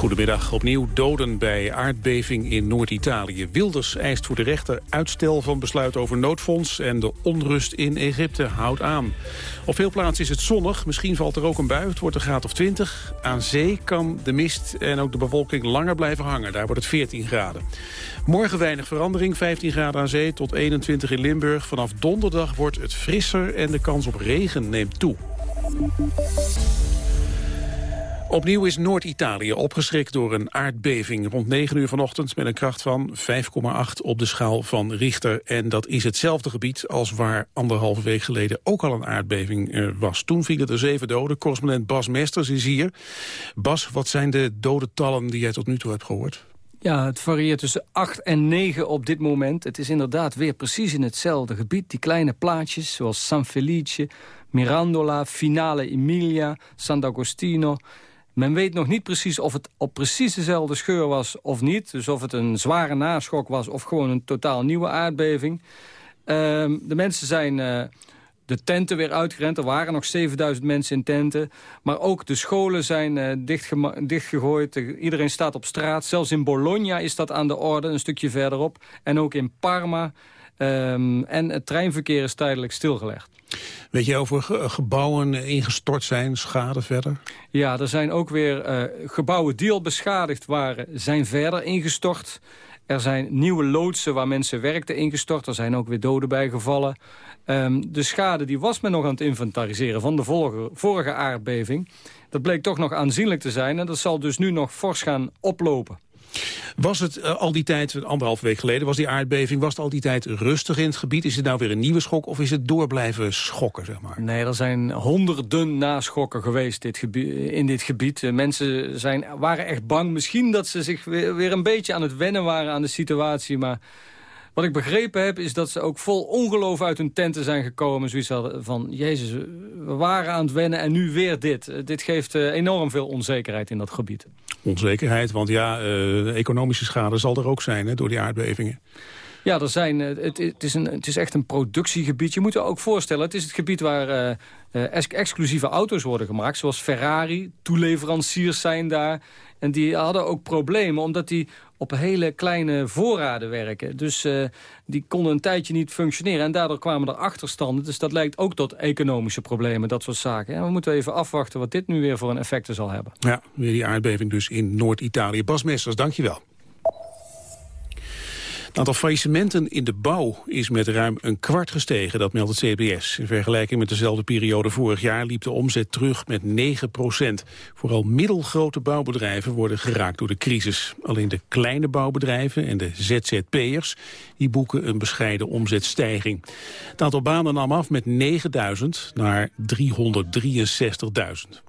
Goedemiddag. Opnieuw doden bij aardbeving in Noord-Italië. Wilders eist voor de rechter uitstel van besluit over noodfonds... en de onrust in Egypte houdt aan. Op veel plaatsen is het zonnig. Misschien valt er ook een bui. Het wordt een graad of 20. Aan zee kan de mist en ook de bewolking langer blijven hangen. Daar wordt het 14 graden. Morgen weinig verandering. 15 graden aan zee tot 21 in Limburg. Vanaf donderdag wordt het frisser en de kans op regen neemt toe. Opnieuw is Noord-Italië opgeschrikt door een aardbeving. Rond 9 uur vanochtend met een kracht van 5,8 op de schaal van Richter. En dat is hetzelfde gebied als waar anderhalve week geleden ook al een aardbeving eh, was. Toen vielen er zeven doden. Correspondent Bas Mesters is hier. Bas, wat zijn de dodentallen die jij tot nu toe hebt gehoord? Ja, het varieert tussen 8 en 9 op dit moment. Het is inderdaad weer precies in hetzelfde gebied. Die kleine plaatjes zoals San Felice, Mirandola, Finale Emilia, Sant'Agostino... Men weet nog niet precies of het op precies dezelfde scheur was of niet. Dus of het een zware naschok was of gewoon een totaal nieuwe aardbeving. Ehm, de mensen zijn uh, de tenten weer uitgerend. Er waren nog 7000 mensen in tenten. Maar ook de scholen zijn uh, dichtgegooid. Iedereen staat op straat. Zelfs in Bologna is dat aan de orde, een stukje verderop. En ook in Parma. Um, en het treinverkeer is tijdelijk stilgelegd. Weet je over gebouwen ingestort zijn, schade verder? Ja, er zijn ook weer uh, gebouwen die al beschadigd waren, zijn verder ingestort. Er zijn nieuwe loodsen waar mensen werkten ingestort. Er zijn ook weer doden bijgevallen. Um, de schade die was men nog aan het inventariseren van de vorige, vorige aardbeving. Dat bleek toch nog aanzienlijk te zijn en dat zal dus nu nog fors gaan oplopen. Was het uh, al die tijd, anderhalf week geleden was die aardbeving... was het al die tijd rustig in het gebied? Is het nou weer een nieuwe schok of is het door blijven schokken, zeg maar? Nee, er zijn honderden naschokken geweest dit in dit gebied. Uh, mensen zijn, waren echt bang. Misschien dat ze zich weer, weer een beetje aan het wennen waren aan de situatie... maar wat ik begrepen heb is dat ze ook vol ongeloof uit hun tenten zijn gekomen. Zoiets hadden van, jezus, we waren aan het wennen en nu weer dit. Uh, dit geeft enorm veel onzekerheid in dat gebied. Onzekerheid, want ja, uh, economische schade zal er ook zijn hè, door die aardbevingen. Ja, er zijn, het, het, is een, het is echt een productiegebied. Je moet je ook voorstellen, het is het gebied waar uh, exclusieve auto's worden gemaakt. Zoals Ferrari, toeleveranciers zijn daar. En die hadden ook problemen, omdat die op hele kleine voorraden werken. Dus uh, die konden een tijdje niet functioneren. En daardoor kwamen er achterstanden. Dus dat leidt ook tot economische problemen, dat soort zaken. En we moeten even afwachten wat dit nu weer voor een effecten zal hebben. Ja, weer die aardbeving dus in Noord-Italië. Bas Messers, dankjewel. Het aantal faillissementen in de bouw is met ruim een kwart gestegen, dat meldt het CBS. In vergelijking met dezelfde periode vorig jaar liep de omzet terug met 9 procent. Vooral middelgrote bouwbedrijven worden geraakt door de crisis. Alleen de kleine bouwbedrijven en de ZZP'ers die boeken een bescheiden omzetstijging. Het aantal banen nam af met 9.000 naar 363.000.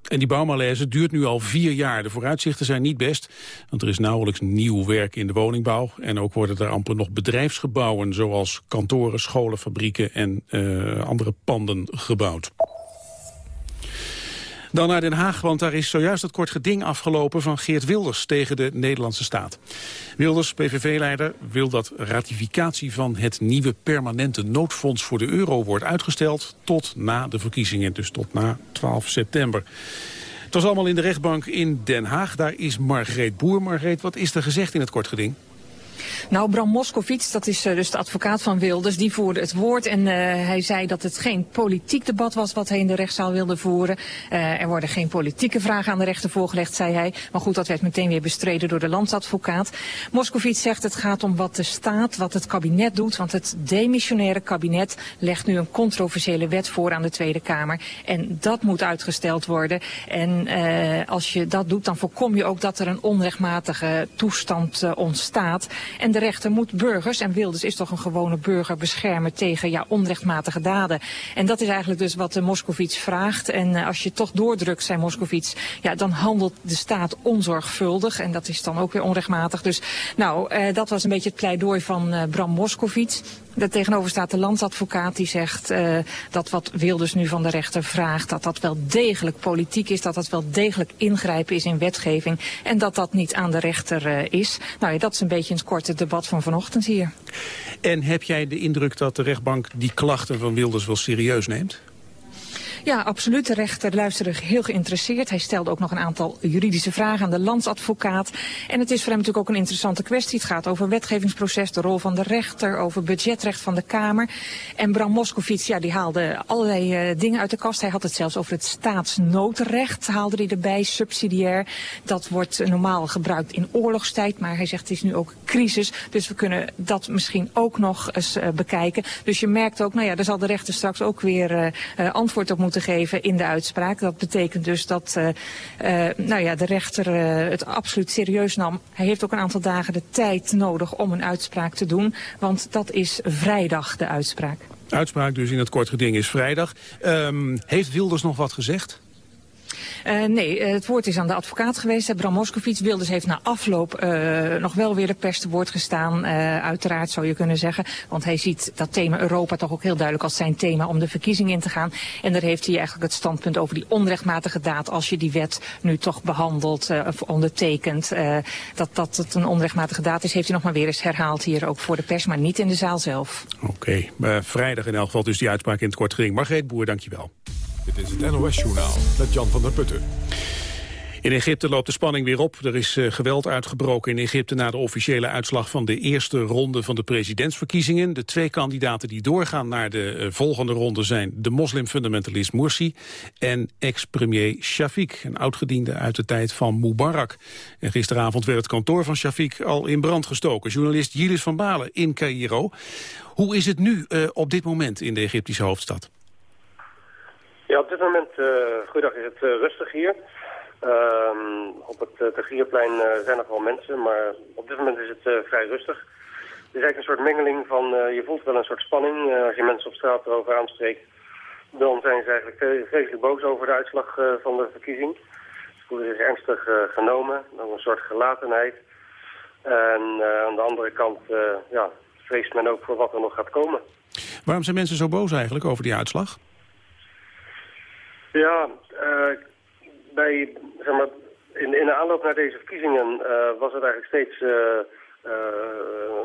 En die bouwmalaise duurt nu al vier jaar. De vooruitzichten zijn niet best, want er is nauwelijks nieuw werk in de woningbouw. En ook worden er amper nog bedrijfsgebouwen zoals kantoren, scholen, fabrieken en uh, andere panden gebouwd. Dan naar Den Haag, want daar is zojuist het kort geding afgelopen van Geert Wilders tegen de Nederlandse staat. Wilders, PVV-leider, wil dat ratificatie van het nieuwe permanente noodfonds voor de euro wordt uitgesteld tot na de verkiezingen, dus tot na 12 september. Het was allemaal in de rechtbank in Den Haag. Daar is Margreet Boer. Margreet, wat is er gezegd in het kort geding? Nou, Bram Moskowitz, dat is uh, dus de advocaat van Wilders, die voerde het woord. En uh, hij zei dat het geen politiek debat was wat hij in de rechtszaal wilde voeren. Uh, er worden geen politieke vragen aan de rechter voorgelegd, zei hij. Maar goed, dat werd meteen weer bestreden door de landsadvocaat. Moskowitz zegt het gaat om wat de staat, wat het kabinet doet. Want het demissionaire kabinet legt nu een controversiële wet voor aan de Tweede Kamer. En dat moet uitgesteld worden. En als je dat doet, dan voorkom je ook dat er een onrechtmatige toestand ontstaat. En de rechter moet burgers, en Wilders is toch een gewone burger, beschermen tegen ja, onrechtmatige daden. En dat is eigenlijk dus wat de Moskovits vraagt. En uh, als je toch doordrukt, zei Moskovits, ja, dan handelt de staat onzorgvuldig. En dat is dan ook weer onrechtmatig. Dus nou, uh, dat was een beetje het pleidooi van Bram Moskovits. Daar tegenover staat de landsadvocaat die zegt uh, dat wat Wilders nu van de rechter vraagt, dat dat wel degelijk politiek is, dat dat wel degelijk ingrijpen is in wetgeving en dat dat niet aan de rechter uh, is. Nou ja, dat is een beetje het korte debat van vanochtend hier. En heb jij de indruk dat de rechtbank die klachten van Wilders wel serieus neemt? Ja, absoluut. De rechter luisterde heel geïnteresseerd. Hij stelde ook nog een aantal juridische vragen aan de landsadvocaat. En het is voor hem natuurlijk ook een interessante kwestie. Het gaat over wetgevingsproces, de rol van de rechter, over budgetrecht van de Kamer. En Bram Moskowitz, ja, die haalde allerlei uh, dingen uit de kast. Hij had het zelfs over het staatsnoodrecht, haalde hij erbij, subsidiair. Dat wordt normaal gebruikt in oorlogstijd, maar hij zegt het is nu ook crisis. Dus we kunnen dat misschien ook nog eens uh, bekijken. Dus je merkt ook, nou ja, daar zal de rechter straks ook weer uh, antwoord op moeten geven in de uitspraak. Dat betekent dus dat nou ja, de rechter het absoluut serieus nam. Hij heeft ook een aantal dagen de tijd nodig om een uitspraak te doen, want dat is vrijdag de uitspraak. Uitspraak dus in het kort geding is vrijdag. Um, heeft Wilders nog wat gezegd? Uh, nee, eh, het woord is aan de advocaat geweest. Bram Moskowitz. Wilders heeft na afloop uh, nog wel weer de pers te woord gestaan. Uiteraard zou je kunnen zeggen. Want hij ziet dat thema Europa toch ook heel duidelijk als zijn thema om de verkiezingen in te gaan. En daar heeft hij eigenlijk het standpunt over die onrechtmatige daad. Als je die wet nu toch behandelt of ondertekent. dat, dat het een onrechtmatige daad is, heeft hij nog maar weer eens herhaald hier ook voor de pers. Maar niet in de zaal zelf. Oké, vrijdag in elk geval dus die uitspraak in het kort geding. Margreet Boer, dankjewel. Dit is het NOS-journaal met Jan van der Putten. In Egypte loopt de spanning weer op. Er is uh, geweld uitgebroken in Egypte na de officiële uitslag van de eerste ronde van de presidentsverkiezingen. De twee kandidaten die doorgaan naar de uh, volgende ronde zijn de moslimfundamentalist Morsi en ex-premier Shafiq, een oudgediende uit de tijd van Mubarak. En gisteravond werd het kantoor van Shafiq al in brand gestoken. Journalist Yilis van Balen in Cairo. Hoe is het nu uh, op dit moment in de Egyptische hoofdstad? Ja, op dit moment, uh, goeiedag, is het uh, rustig hier. Um, op het uh, Tegierplein zijn nog wel mensen, maar op dit moment is het vrij rustig. Het is eigenlijk een soort mengeling van, je voelt wel een soort spanning. als je mensen op straat erover aanspreekt, dan zijn ze eigenlijk vreselijk boos over de uitslag van de verkiezing. Ze voelen zich ernstig genomen, dan een soort gelatenheid. En aan de andere kant ja, vreest men ook voor wat er nog gaat komen. Waarom zijn mensen zo boos eigenlijk over die uitslag? Ja, uh, bij, zeg maar, in, in de aanloop naar deze verkiezingen uh, was het eigenlijk steeds uh,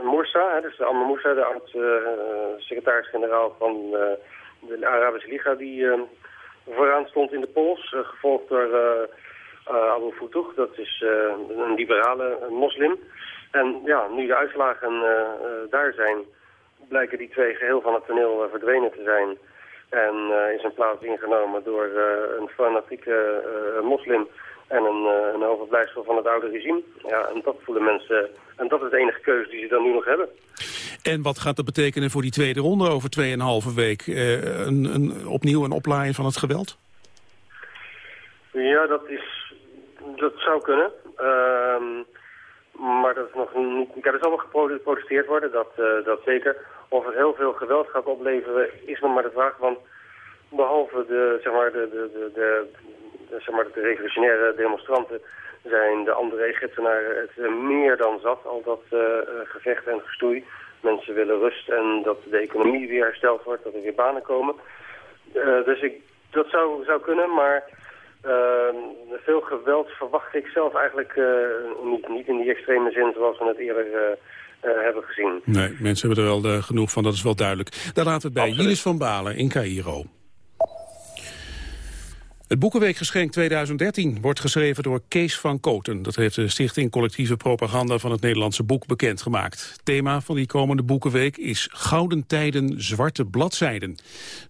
Moussa, dus Amr Moussa, de oud-secretaris-generaal van de Arabische Liga, die vooraan stond in de polls, gevolgd door Abu Futuh, dat is een liberale moslim. En ja, nu de uitslagen daar zijn, blijken die twee geheel van het toneel verdwenen te zijn... En uh, is een plaats ingenomen door uh, een fanatieke uh, moslim en een, een overblijfsel van het oude regime. Ja, en dat voelen mensen, en dat is de enige keuze die ze dan nu nog hebben. En wat gaat dat betekenen voor die tweede ronde over 2,5 week? een, een, opnieuw een oplaaien van het geweld? Ja, dat, is, dat zou kunnen. Ehm, maar dat is nog niet... Er zal wel geprotesteerd worden, dat, dat zeker. Of het heel veel geweld gaat opleveren, is nog maar de vraag. Want behalve de, zeg maar, de, de, de, de, zeg maar, de revolutionaire demonstranten zijn de andere Egyptenaren het meer dan zat, al dat uh, gevecht en gestoei. Mensen willen rust en dat de economie weer hersteld wordt, dat er weer banen komen. Dus ik, dat zou, zou kunnen, maar veel geweld verwacht ik zelf eigenlijk niet, niet in die extreme zin zoals we het eerder uh, hebben gezien. Nee, mensen hebben er wel uh, genoeg van, dat is wel duidelijk. Daar laten we het bij. Jilis van Balen in Cairo. Het Boekenweekgeschenk 2013 wordt geschreven door Kees van Koten. Dat heeft de Stichting Collectieve Propaganda van het Nederlandse Boek bekendgemaakt. Thema van die komende Boekenweek is Gouden Tijden, Zwarte Bladzijden.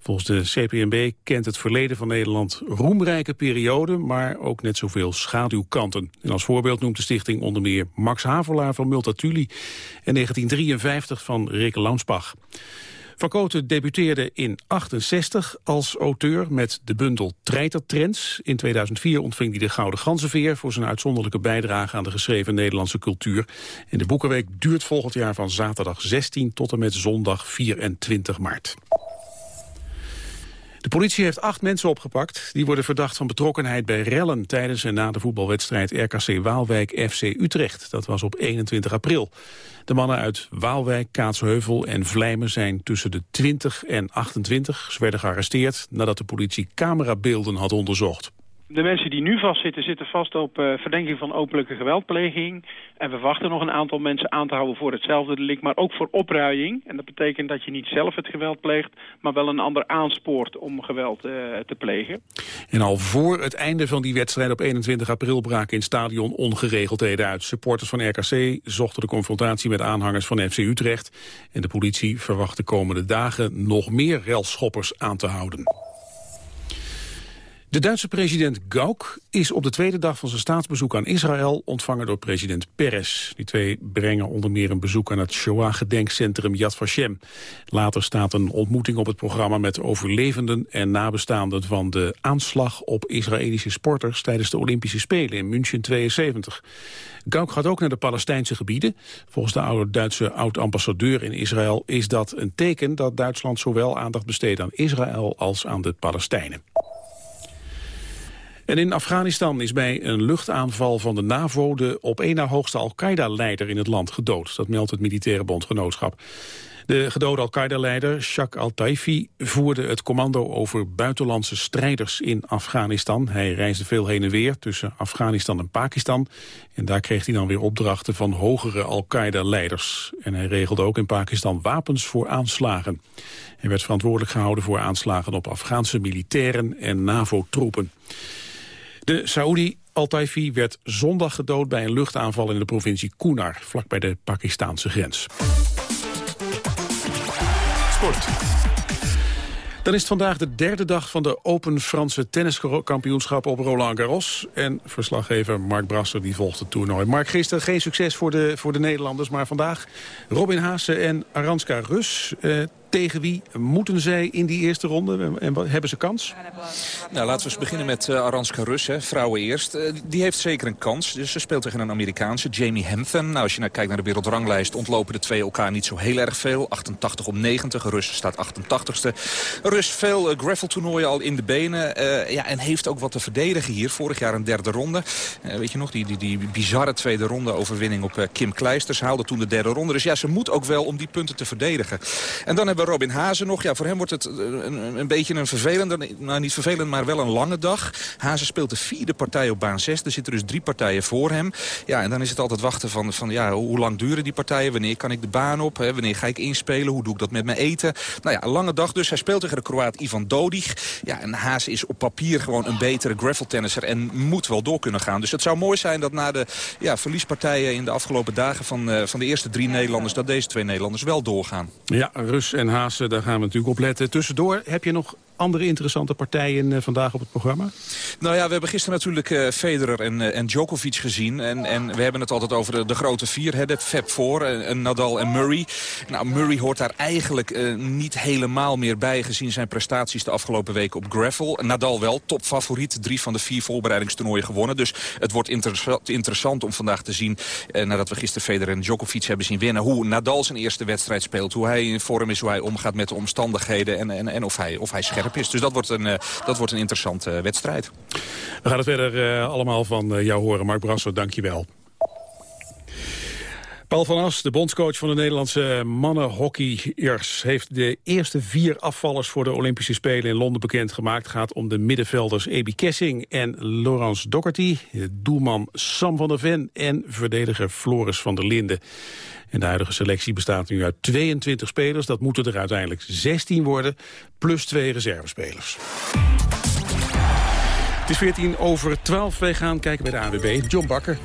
Volgens de CPNB kent het verleden van Nederland roemrijke perioden... maar ook net zoveel schaduwkanten. En als voorbeeld noemt de stichting onder meer Max Havelaar van Multatuli... en 1953 van Rick Launsbach. Van Koten debuteerde in 68 als auteur met de bundel Treitertrends. In 2004 ontving hij de Gouden Ganzenveer voor zijn uitzonderlijke bijdrage aan de geschreven Nederlandse cultuur. En de Boekenweek duurt volgend jaar van zaterdag 16 tot en met zondag 24 maart. De politie heeft acht mensen opgepakt. Die worden verdacht van betrokkenheid bij rellen tijdens en na de voetbalwedstrijd RKC Waalwijk FC Utrecht. Dat was op 21 april. De mannen uit Waalwijk, Kaatsheuvel en Vlijmen zijn tussen de 20 en 28. Ze werden gearresteerd nadat de politie camerabeelden had onderzocht. De mensen die nu vastzitten, zitten vast op uh, verdenking van openlijke geweldpleging. En we wachten nog een aantal mensen aan te houden voor hetzelfde delict, maar ook voor opruiing. En dat betekent dat je niet zelf het geweld pleegt, maar wel een ander aanspoort om geweld uh, te plegen. En al voor het einde van die wedstrijd op 21 april braken in stadion ongeregeldheden uit. Supporters van RKC zochten de confrontatie met aanhangers van FC Utrecht. En de politie verwacht de komende dagen nog meer relschoppers aan te houden. De Duitse president Gauck is op de tweede dag van zijn staatsbezoek aan Israël ontvangen door president Peres. Die twee brengen onder meer een bezoek aan het Shoah-gedenkcentrum Yad Vashem. Later staat een ontmoeting op het programma met overlevenden en nabestaanden van de aanslag op Israëlische sporters tijdens de Olympische Spelen in München 72. Gauck gaat ook naar de Palestijnse gebieden. Volgens de oude Duitse oud-ambassadeur in Israël is dat een teken dat Duitsland zowel aandacht besteedt aan Israël als aan de Palestijnen. En in Afghanistan is bij een luchtaanval van de NAVO... de op één na hoogste Al-Qaeda-leider in het land gedood. Dat meldt het militaire bondgenootschap. De gedode Al-Qaeda-leider, Shak al-Taifi, voerde het commando over buitenlandse strijders in Afghanistan. Hij reisde veel heen en weer tussen Afghanistan en Pakistan. En daar kreeg hij dan weer opdrachten van hogere Al-Qaeda-leiders. En hij regelde ook in Pakistan wapens voor aanslagen. Hij werd verantwoordelijk gehouden voor aanslagen op Afghaanse militairen en NAVO-troepen. De Saoedi Al-Taifi werd zondag gedood bij een luchtaanval in de provincie Kunar, vlakbij de Pakistanse grens. Sport. Dan is het vandaag de derde dag van de Open Franse tenniskampioenschappen op Roland Garros. En verslaggever Mark Brasser die volgt het toernooi. Mark, gisteren geen succes voor de, voor de Nederlanders, maar vandaag Robin Haase en Aranska Rus. Eh, tegen wie moeten zij in die eerste ronde? En hebben ze kans? Nou, laten we eens beginnen met uh, Aranska Rus, hè, vrouwen eerst. Uh, die heeft zeker een kans. Dus ze speelt tegen een Amerikaanse, Jamie Hampton. Nou, als je nou kijkt naar de wereldranglijst... ontlopen de twee elkaar niet zo heel erg veel. 88 op 90. Rus staat 88ste. Rus veel uh, gravel-toernooien al in de benen. ja, en heeft ook wat te verdedigen hier. Vorig jaar een derde ronde. weet je nog, die, die, die bizarre tweede ronde overwinning op Kim Kleisters. Haalde toen de derde ronde. Dus ja, ze moet ook wel om die punten te verdedigen. En dan we Robin Hazen nog. Ja, voor hem wordt het een, een beetje een vervelende, nou niet vervelend, maar wel een lange dag. Hazen speelt de vierde partij op baan 6. Er zitten dus drie partijen voor hem. Ja, en dan is het altijd wachten van, van ja, hoe lang duren die partijen? Wanneer kan ik de baan op? Hè? Wanneer ga ik inspelen? Hoe doe ik dat met mijn eten? Nou ja, een lange dag dus. Hij speelt tegen de Kroaat Ivan Dodig. Ja, en Hazen is op papier gewoon een betere graveltennisser en moet wel door kunnen gaan. Dus het zou mooi zijn dat na de ja, verliespartijen in de afgelopen dagen van, uh, van de eerste drie Nederlanders... dat deze twee Nederlanders wel doorgaan. Ja, Rus en Haas, daar gaan we natuurlijk op letten. Tussendoor heb je nog andere interessante partijen uh, vandaag op het programma? Nou ja, we hebben gisteren natuurlijk uh, Federer en, uh, en Djokovic gezien. En, en we hebben het altijd over de, grote vier, hè, de Fab Four, Nadal en Murray. Nou, Murray hoort daar eigenlijk niet helemaal meer bij... gezien zijn prestaties de afgelopen weken op gravel. Nadal wel, topfavoriet, drie van de vier voorbereidingstoernooien gewonnen. Dus het wordt interessant, interessant om vandaag te zien... nadat we gisteren Federer en Djokovic hebben zien winnen... hoe Nadal zijn eerste wedstrijd speelt, hoe hij in vorm is... hoe hij omgaat met de omstandigheden en, en, en of, hij, of hij scherp Dus dat wordt een, uh, dat wordt een interessante uh, wedstrijd. We gaan het verder uh, allemaal van jou horen. Mark Brasso, dank je wel. Paul van As, de bondscoach van de Nederlandse mannenhockeyers... heeft de eerste vier afvallers voor de Olympische Spelen in Londen bekendgemaakt. Het gaat om de middenvelders Ebi Kessing en Laurence Doherty... doelman Sam van der Ven en verdediger Floris van der Linden. En de huidige selectie bestaat nu uit 22 spelers. Dat moeten er uiteindelijk 16 worden, plus twee reservespelers. Het is 14 over 12. Wij gaan kijken bij de AWB. John Bakker.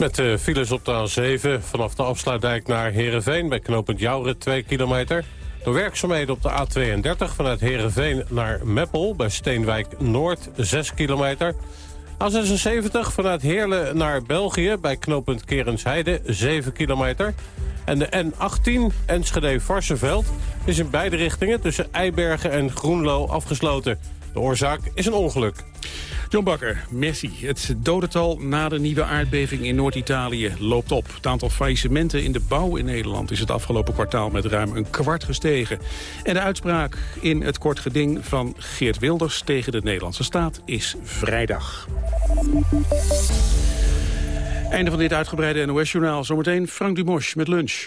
Met de files op de A7 vanaf de afsluitdijk naar Heerenveen... bij knooppunt Jouren 2 kilometer. Door werkzaamheden op de A32 vanuit Heerenveen naar Meppel... bij Steenwijk Noord 6 kilometer... A76 vanuit Heerlen naar België bij knooppunt Kerensheide 7 kilometer. En de N18 Enschede-Varsenveld is in beide richtingen tussen Eibergen en Groenlo afgesloten. De oorzaak is een ongeluk. John Bakker, Messi. Het dodental na de nieuwe aardbeving in Noord-Italië loopt op. Het aantal faillissementen in de bouw in Nederland is het afgelopen kwartaal met ruim een kwart gestegen. En de uitspraak in het kort geding van Geert Wilders tegen de Nederlandse staat is vrijdag. Einde van dit uitgebreide NOS-journaal. Zometeen Frank Dumos met lunch.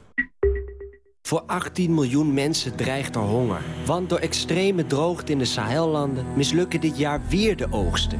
Voor 18 miljoen mensen dreigt er honger. Want door extreme droogte in de Sahellanden mislukken dit jaar weer de oogsten.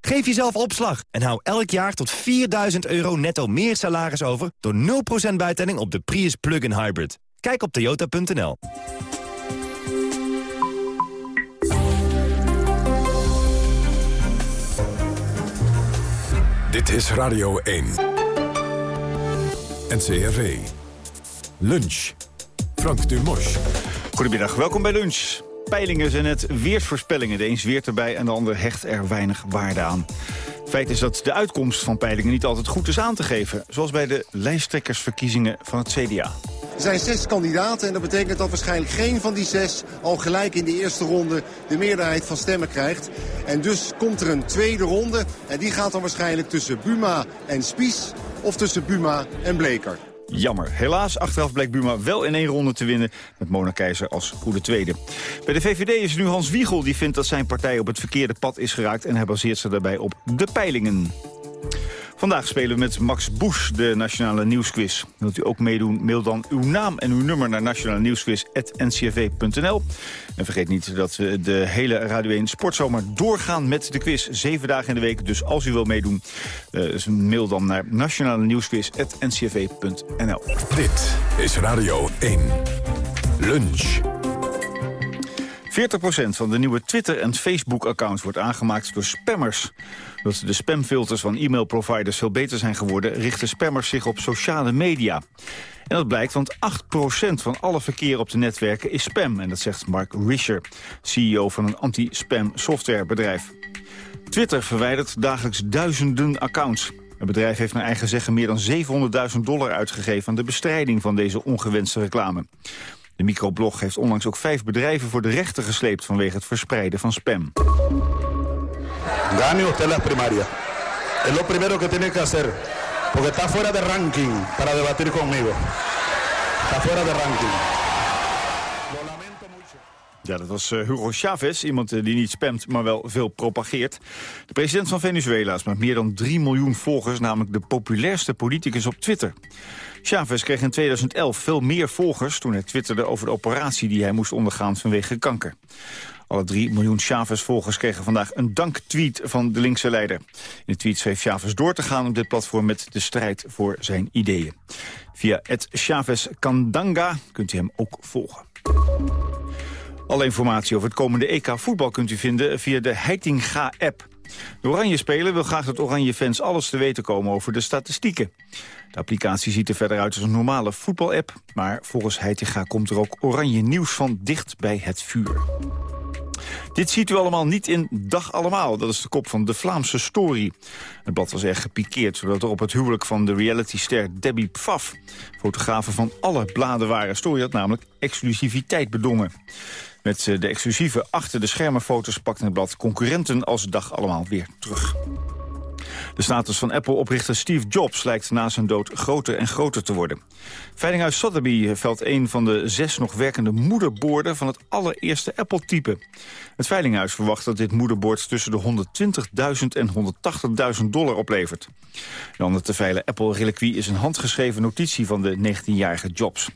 Geef jezelf opslag en hou elk jaar tot 4000 euro netto meer salaris over... door 0% bijtelling op de Prius Plug-in Hybrid. Kijk op toyota.nl. Dit is Radio 1. NCRV. Lunch. Frank Dumos. Goedemiddag, welkom bij Lunch. Peilingen zijn net weersvoorspellingen. De een zweert erbij en de ander hecht er weinig waarde aan. Feit is dat de uitkomst van peilingen niet altijd goed is aan te geven. Zoals bij de lijsttrekkersverkiezingen van het CDA. Er zijn zes kandidaten en dat betekent dat waarschijnlijk geen van die zes... al gelijk in de eerste ronde de meerderheid van stemmen krijgt. En dus komt er een tweede ronde en die gaat dan waarschijnlijk tussen Buma en Spies... of tussen Buma en Bleker. Jammer. Helaas, achteraf bleek Buma wel in één ronde te winnen... met Mona Keizer als goede tweede. Bij de VVD is nu Hans Wiegel. Die vindt dat zijn partij op het verkeerde pad is geraakt... en hij baseert ze daarbij op de peilingen. Vandaag spelen we met Max Bush de Nationale Nieuwsquiz. Wilt u ook meedoen? Mail dan uw naam en uw nummer naar nationale nieuwsquiz.ncrv.nl. En vergeet niet dat we de hele Radio 1 Sportzomer doorgaan met de quiz. Zeven dagen in de week, dus als u wil meedoen, uh, mail dan naar nationale nieuwsquiz.ncrv.nl. Dit is Radio 1. Lunch. 40% van de nieuwe Twitter- en Facebook-accounts wordt aangemaakt door spammers. Omdat de spamfilters van e-mailproviders veel beter zijn geworden... richten spammers zich op sociale media. En dat blijkt, want 8% van alle verkeer op de netwerken is spam. En dat zegt Mark Risher, CEO van een anti-spam softwarebedrijf. Twitter verwijdert dagelijks duizenden accounts. Het bedrijf heeft naar eigen zeggen meer dan 700.000 dollar uitgegeven... aan de bestrijding van deze ongewenste reclame. De microblog heeft onlangs ook vijf bedrijven voor de rechter gesleept... vanwege het verspreiden van spam. Gane usted las primarias. Es lo primero que tiene que hacer. Porque está fuera de ranking para debatir conmigo. Está fuera de ranking. Dat was uh, Hugo Chavez, iemand uh, die niet spamt, maar wel veel propageert. De president van Venezuela is met meer dan 3 miljoen volgers... namelijk de populairste politicus op Twitter. Chavez kreeg in 2011 veel meer volgers toen hij twitterde over de operatie die hij moest ondergaan vanwege kanker. Alle 3 miljoen Chavez-volgers kregen vandaag een danktweet van de linkse leider. In de tweet schreef Chavez door te gaan op dit platform met de strijd voor zijn ideeën. Via het Chavez Kandanga kunt u hem ook volgen. Alle informatie over het komende EK voetbal kunt u vinden via de Heitinga-app. De Oranje Speler wil graag dat Oranje fans alles te weten komen over de statistieken. De applicatie ziet er verder uit als een normale voetbalapp... maar volgens Heitinga komt er ook oranje nieuws van dicht bij het vuur. Dit ziet u allemaal niet in Dag Allemaal. Dat is de kop van de Vlaamse Story. Het blad was erg gepikeerd, zodat er op het huwelijk van de realityster Debbie Pfaff... fotografen van alle bladen waren. Story had namelijk exclusiviteit bedongen. Met eh, de exclusieve achter de schermen foto's pakte het blad concurrenten als Dag Allemaal weer terug. De status van Apple-oprichter Steve Jobs lijkt na zijn dood groter en groter te worden. Veilinghuis Sotheby velt een van de zes nog werkende moederborden van het allereerste Apple-type. Het Veilinghuis verwacht dat dit moederbord tussen de 120.000 en 180.000 dollar oplevert. De andere te veilen Apple-reliquie is een handgeschreven notitie van de 19-jarige Jobs.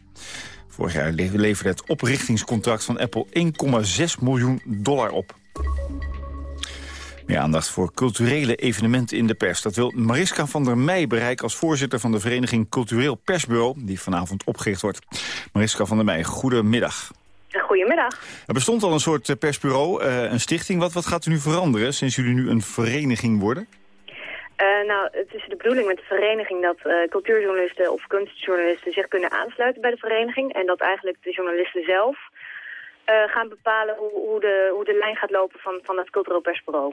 Vorig jaar leverde het oprichtingscontract van Apple 1,6 miljoen dollar op. Meer aandacht voor culturele evenementen in de pers. Dat wil Mariska van der Meij bereiken als voorzitter van de vereniging Cultureel Persbureau... die vanavond opgericht wordt. Mariska van der Meij, goedemiddag. Goedemiddag. Er bestond al een soort eh, persbureau, uh, een stichting. Wat, wat gaat er nu veranderen sinds jullie nu een vereniging worden? Uh, nou, het is de bedoeling met de vereniging dat uh, cultuurjournalisten of kunstjournalisten zich kunnen aansluiten bij de vereniging. En dat eigenlijk de journalisten zelf uh, gaan bepalen hoe, hoe, de, hoe de lijn gaat lopen van, van het cultureel persbureau.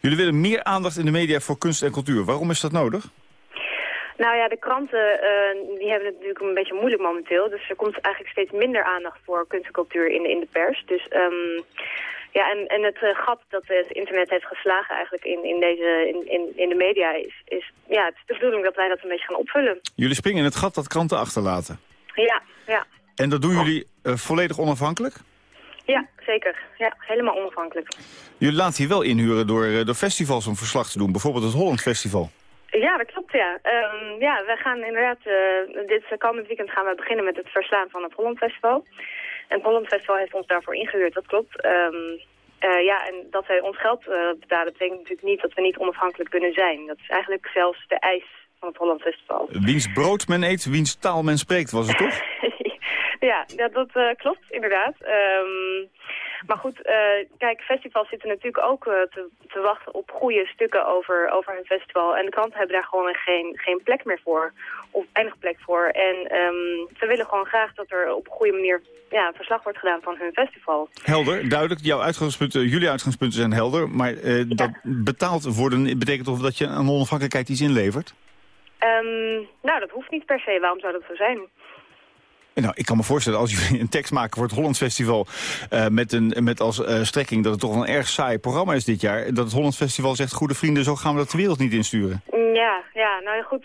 Jullie willen meer aandacht in de media voor kunst en cultuur. Waarom is dat nodig? Nou ja, de kranten uh, die hebben het natuurlijk een beetje moeilijk momenteel. Dus er komt eigenlijk steeds minder aandacht voor kunst en cultuur in, in de pers. Dus um, ja, en, en het uh, gat dat het internet heeft geslagen eigenlijk in, in, deze, in, in, in de media is, is... Ja, het is de bedoeling dat wij dat een beetje gaan opvullen. Jullie springen in het gat dat kranten achterlaten? Ja, ja. En dat doen jullie uh, volledig onafhankelijk? Ja, zeker. Ja, helemaal onafhankelijk. Jullie laten hier wel inhuren door, uh, door festivals om verslag te doen. Bijvoorbeeld het Holland Festival. Ja, dat klopt, ja. Um, ja, we gaan inderdaad... Dit komend weekend gaan we beginnen met het verslaan van het Holland Festival. En het Holland Festival heeft ons daarvoor ingehuurd, dat klopt. Um, uh, ja, en dat wij ons geld uh, betalen betekent natuurlijk niet dat we niet onafhankelijk kunnen zijn. Dat is eigenlijk zelfs de eis van het Holland Festival. Wiens brood men eet, wiens taal men spreekt, was het toch? ja, dat, dat uh, klopt inderdaad. Um, maar goed, uh, kijk, festivals zitten natuurlijk ook uh, te, te, wachten op goede stukken over, over hun festival. En de kranten hebben daar gewoon geen, geen plek meer voor. Of weinig plek voor. En um, ze willen gewoon graag dat er op een goede manier ja, verslag wordt gedaan van hun festival. Helder, duidelijk. Jouw uitgangspunten, jullie uitgangspunten zijn helder. Maar ja. dat betaald worden betekent toch dat je aan onafhankelijkheid iets inlevert? Um, nou, dat hoeft niet per se. Waarom zou dat zo zijn? Nou, ik kan me voorstellen, als jullie een tekst maken voor het Hollands Festival... Uh, met, een, met als uh, strekking dat het toch een erg saai programma is dit jaar... dat het Hollands Festival zegt, goede vrienden, zo gaan we dat de wereld niet insturen. Ja, ja, nou ja, goed.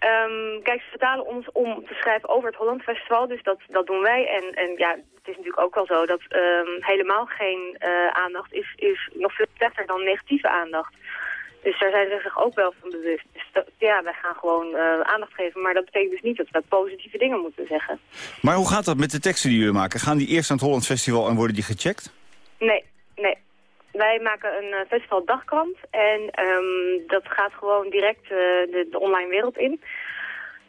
Um, kijk, ze vertalen ons om te schrijven over het Holland Festival, dus dat, dat doen wij. En, en ja, het is natuurlijk ook wel zo dat um, helemaal geen uh, aandacht is, is nog veel slechter dan negatieve aandacht. Dus daar zijn ze zich ook wel van bewust. Dus dat, ja, wij gaan gewoon uh, aandacht geven. Maar dat betekent dus niet dat we positieve dingen moeten zeggen. Maar hoe gaat dat met de teksten die jullie maken? Gaan die eerst aan het Holland Festival en worden die gecheckt? Nee, nee. Wij maken een uh, festivaldagkrant. En um, dat gaat gewoon direct uh, de, de online wereld in.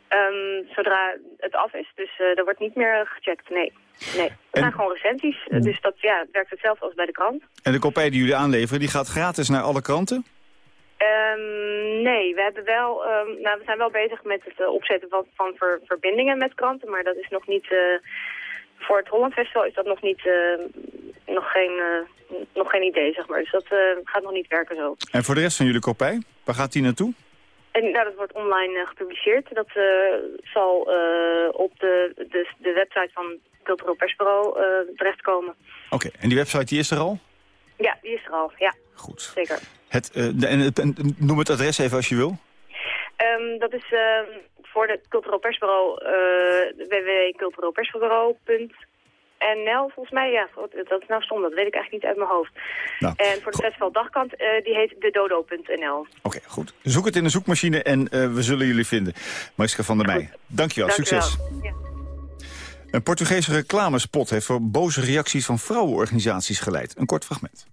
Um, zodra het af is. Dus uh, er wordt niet meer gecheckt, nee. Nee, het en... zijn gewoon recensies. Dus dat ja, werkt hetzelfde als bij de krant. En de kopij die jullie aanleveren, die gaat gratis naar alle kranten? Um, nee, we, hebben wel, um, nou, we zijn wel bezig met het uh, opzetten van, van ver, verbindingen met kranten, maar dat is nog niet... Uh, voor het Holland Festival is dat nog niet, uh, nog geen, nog geen idee, zeg maar. Dus dat gaat nog niet werken zo. En voor de rest van jullie kopij, waar gaat die naartoe? En, nou, dat wordt online gepubliceerd. Dat zal op de, de, de website van Cultureel Persbureau terechtkomen. Oké, okay, en die website die is er al? Ja, die is er al, ja. Goed. Zeker. Het, uh, de, en, en, noem het adres even als je wil. Um, dat is uh, voor het Cultureel Persbureau uh, www.cultureelpersbureau.nl volgens mij. Ja, dat is nou stom, dat weet ik eigenlijk niet uit mijn hoofd. Nou, en voor de festivaldagkant, die heet dedodo.nl. Oké, okay, goed. Zoek het in de zoekmachine en we zullen jullie vinden. Mariska van der Meij, dankjewel. Dank Succes. Ja. Een Portugese reclamespot heeft voor boze reacties van vrouwenorganisaties geleid. Een kort fragment.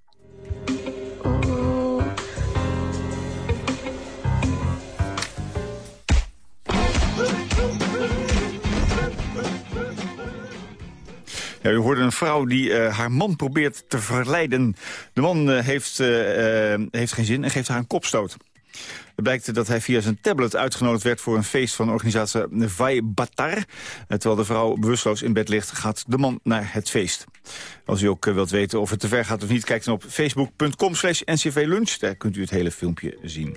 Ja, u hoorde een vrouw die uh, haar man probeert te verleiden. De man uh, heeft, uh, heeft geen zin en geeft haar een kopstoot. Het blijkt dat hij via zijn tablet uitgenodigd werd voor een feest van organisatie Vai Batar. Terwijl de vrouw bewusteloos in bed ligt, gaat de man naar het feest. Als u ook wilt weten of het te ver gaat of niet, kijk dan op facebook.com slash ncvlunch. Daar kunt u het hele filmpje zien.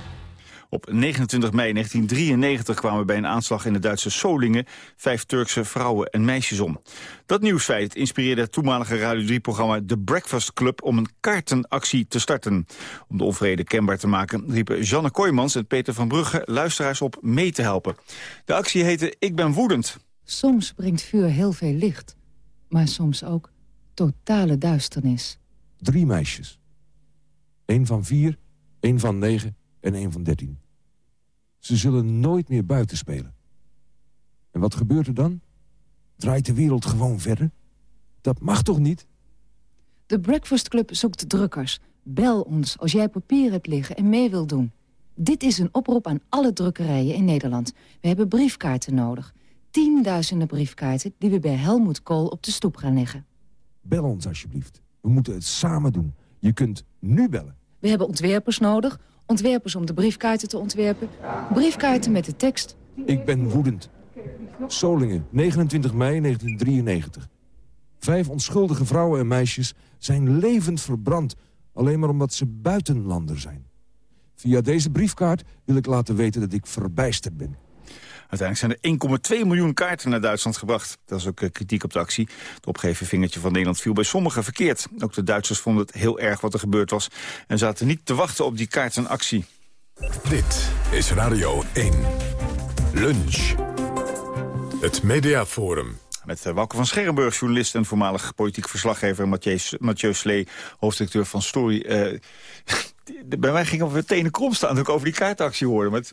Op 29 mei 1993 kwamen bij een aanslag in de Duitse Solingen... vijf Turkse vrouwen en meisjes om. Dat nieuwsfeit inspireerde het toenmalige Radio 3-programma The Breakfast Club... om een kaartenactie te starten. Om de onvrede kenbaar te maken riepen Janne Kooijmans en Peter van Brugge... luisteraars op mee te helpen. De actie heette Ik ben woedend. Soms brengt vuur heel veel licht, maar soms ook totale duisternis. Drie meisjes. Eén van vier, één van negen en één van dertien. Ze zullen nooit meer buiten spelen. En wat gebeurt er dan? Draait de wereld gewoon verder? Dat mag toch niet? De Breakfast Club zoekt drukkers. Bel ons als jij papier hebt liggen en mee wilt doen. Dit is een oproep aan alle drukkerijen in Nederland. We hebben briefkaarten nodig. Tienduizenden briefkaarten die we bij Helmoet Kool op de stoep gaan leggen. Bel ons alsjeblieft. We moeten het samen doen. Je kunt nu bellen. We hebben ontwerpers nodig. Ontwerpers om de briefkaarten te ontwerpen. Briefkaarten met de tekst. Ik ben woedend. Solingen, 29 mei 1993. Vijf onschuldige vrouwen en meisjes zijn levend verbrand... alleen maar omdat ze buitenlander zijn. Via deze briefkaart wil ik laten weten dat ik verbijsterd ben. Uiteindelijk zijn er 1,2 miljoen kaarten naar Duitsland gebracht. Dat is ook eh, kritiek op de actie. Het opgeven vingertje van Nederland viel bij sommigen verkeerd. Ook de Duitsers vonden het heel erg wat er gebeurd was... en zaten niet te wachten op die kaartenactie. Dit is Radio 1. Lunch. Het Mediaforum. Met uh, Wouke van Scherrenburg, journalist en voormalig politiek verslaggever... Mathieu, Mathieu Slee, hoofdredacteur van Story. Uh, bij mij ging mijn tenen krom staan toen ik over die kaartactie hoorde. Maar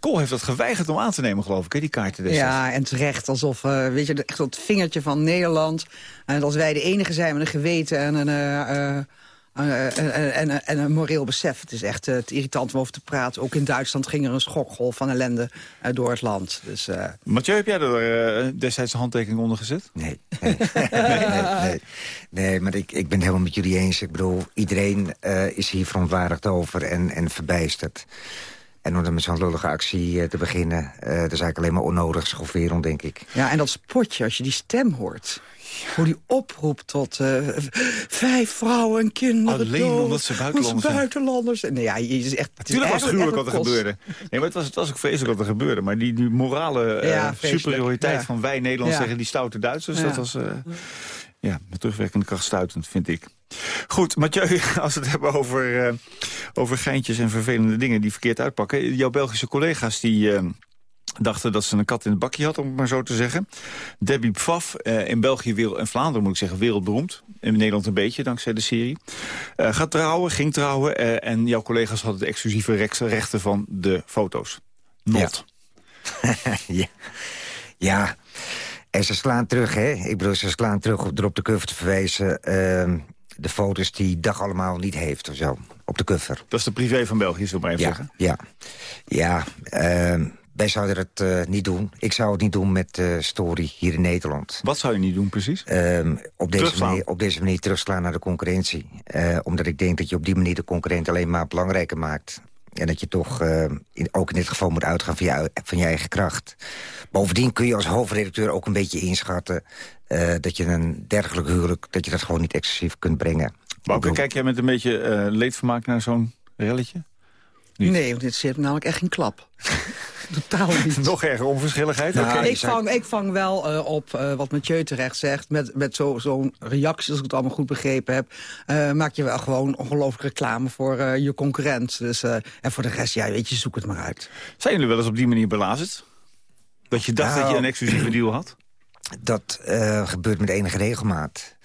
Kool heeft dat geweigerd om aan te nemen, geloof ik, hè, die kaarten destijds. Ja, en terecht, alsof, uh, weet je, echt dat vingertje van Nederland. En als wij de enige zijn met een geweten en een... Uh, en, en, en, een moreel besef. Het is echt uh, te irritant om over te praten. Ook in Duitsland ging er een schokgolf van ellende uh, door het land. Dus, uh... Mathieu, heb jij er destijds een handtekening onder gezet? Nee. Nee, nee, nee, nee, maar ik, ik ben het helemaal met jullie eens. Ik bedoel, iedereen is hier verontwaardigd over en, en verbijsterd. En om dan met zo'n lullige actie te beginnen... dat is eigenlijk alleen maar onnodig schofferen, denk ik. Ja, en dat spotje, als je die stem hoort... Hoe die oproept tot uh, vijf vrouwen en kinderen Alleen dood, omdat ze buitenlanders zijn. buitenlanders. Nee, ja, je is echt, het Natuurlijk was het gruwelijk wat er gebeurde. Nee, maar het was, het was ook vreselijk wat er gebeurde. Maar die, die morale uh, ja, superioriteit ja. van wij Nederlanders tegen die stoute Duitsers... dat was uh, ja, met terugwerkende kracht stuitend, vind ik. Goed, Mathieu, als we het hebben over, over geintjes en vervelende dingen... die verkeerd uitpakken. Jouw Belgische collega's die dachten dat ze een kat in het bakje had, om het maar zo te zeggen. Debbie Pfaff, uh, in België wereld, en Vlaanderen moet ik zeggen wereldberoemd. In Nederland een beetje, dankzij de serie. Uh, gaat trouwen, ging trouwen uh, en jouw collega's hadden de exclusieve rechten van de foto's. Not. Ja. ja. ja. En ze slaan terug, hè. Ik bedoel, ze slaan terug op, er op de cover te verwijzen... Ehm, de foto's die Dag allemaal niet heeft of zo, op de cover. Dat is de privé van België, zullen we maar even ja, zeggen. Ja, ja. Wij zouden het uh, niet doen. Ik zou het niet doen met uh, Story hier in Nederland. Wat zou je niet doen precies? Um, op, deze manier, op deze manier terugslaan naar de concurrentie. Uh, omdat ik denk dat je op die manier de concurrent alleen maar belangrijker maakt. En dat je toch in, ook in dit geval moet uitgaan van je, van je eigen kracht. Bovendien kun je als hoofdredacteur ook een beetje inschatten... dat je een dergelijk huwelijk, dat je dat gewoon niet excessief kunt brengen. Maar ook, kijk jij met een beetje leedvermaak naar zo'n relletje? Niet. Nee, want dit zit namelijk echt geen klap. Totaal niet. Nog erger onverschilligheid? Nou, okay. ik, vang, ik vang wel uh, op uh, wat Mathieu terecht zegt. Met, met zo'n zo reactie, als ik het allemaal goed begrepen heb... Uh, maak je wel gewoon ongelooflijk reclame voor je concurrent. Dus, en voor de rest, ja, weet je, zoek het maar uit. Zijn jullie wel eens op die manier belazerd? Dat je dacht nou, dat je een exclusieve deal had? Dat gebeurt met enige regelmaat.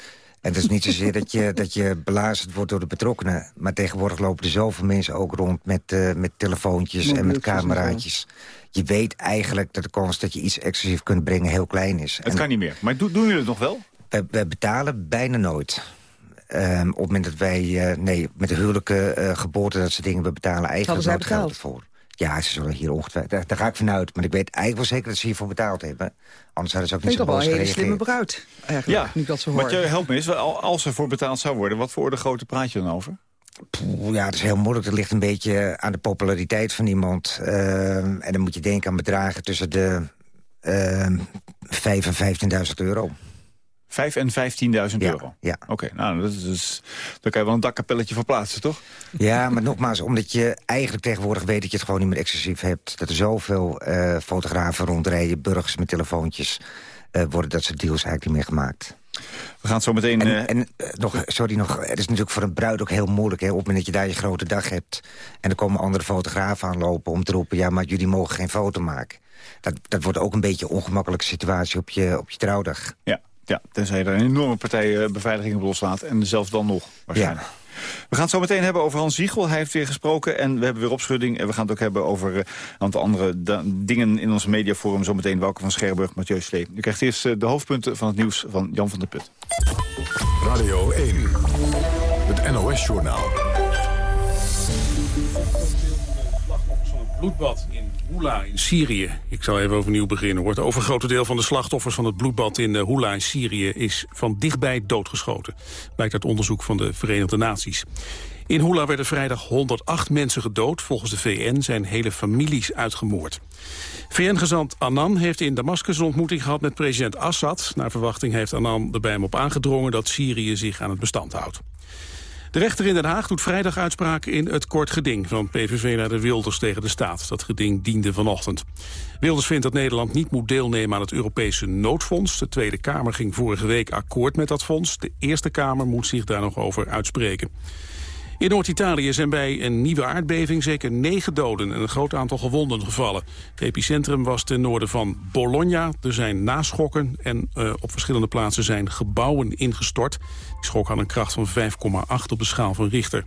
En het is niet zozeer dat je, dat je belazerd wordt door de betrokkenen. Maar tegenwoordig lopen er zoveel mensen ook rond met, uh, met telefoontjes en met cameraatjes. Je weet eigenlijk dat de kans dat je iets exclusief kunt brengen heel klein is. Het en kan niet meer. Maar doen jullie het nog wel? We, we betalen bijna nooit. Ehm, op het moment dat wij, nee, met de huwelijke uh, geboorte, dat soort dingen, we betalen eigen geld voor. Ja, ze zullen hier ongetwijfeld, daar, ga ik vanuit. Maar ik weet eigenlijk wel zeker dat ze hiervoor betaald hebben. Anders hadden ze ook niet zo boos gereageerd. een hele slimme bruid, eigenlijk, ja. nu dat ze horen. Maar je helpt me eens, als er voor betaald zou worden, wat voor orde grootte praat je dan over? ja, dat is heel moeilijk. Dat ligt een beetje aan de populariteit van iemand. Ehm, en dan moet je denken aan bedragen tussen de uh, 5 en 15.000 euro. 5 en 15.000 euro? Ja. Oké, nou, dat is, dan kan je wel een dakkapelletje verplaatsen, toch? Ja, maar nogmaals, omdat je eigenlijk tegenwoordig weet... dat je het gewoon niet meer excessief hebt. Dat er zoveel uh, fotografen rondrijden, burgers met telefoontjes... Uh, worden dat soort deals eigenlijk niet meer gemaakt. We gaan zo meteen... En, uh... en nog, sorry, nog, het is natuurlijk voor een bruid ook heel moeilijk... Hè, op het moment dat je daar je grote dag hebt... en er komen andere fotografen aanlopen om te roepen... ja, maar jullie mogen geen foto maken. Dat, dat wordt ook een beetje een ongemakkelijke situatie op je, op je trouwdag. Ja, ja, tenzij je er een enorme partij uh, beveiliging op loslaat. En zelfs dan nog, waarschijnlijk. Ja. We gaan het zo meteen hebben over Hans Ziegel. Hij heeft weer gesproken en we hebben weer opschudding. En we gaan het ook hebben over uh, een aantal andere dingen in ons mediaforum. Zometeen Welke van Scherburg, Mathieu Slee. U krijgt eerst uh, de hoofdpunten van het nieuws van Jan van der Put. Radio 1, het NOS-journaal. bloedbad in Hula in Syrië. Ik zal even overnieuw beginnen. Wordt het overgrote deel van de slachtoffers van het bloedbad in uh, Hula in Syrië... is van dichtbij doodgeschoten. Blijkt uit onderzoek van de Verenigde Naties. In Hula werden vrijdag 108 mensen gedood. Volgens de VN zijn hele families uitgemoord. VN-gezant Annan heeft in Damascus een ontmoeting gehad met president Assad. Naar verwachting heeft Annan er bij hem op aangedrongen dat Syrië zich aan het bestand houdt. De rechter in Den Haag doet vrijdag uitspraak in het kort geding van PVV-leider Wilders tegen de staat. Dat geding diende vanochtend. Wilders vindt dat Nederland niet moet deelnemen aan het Europese noodfonds. De Tweede Kamer ging vorige week akkoord met dat fonds. De Eerste Kamer moet zich daar nog over uitspreken. In Noord-Italië zijn bij een nieuwe aardbeving zeker negen doden en een groot aantal gewonden gevallen. Het epicentrum was ten noorden van Bologna. Er zijn naschokken en uh, op verschillende plaatsen zijn gebouwen ingestort. Die schok had een kracht van 5,8 op de schaal van Richter.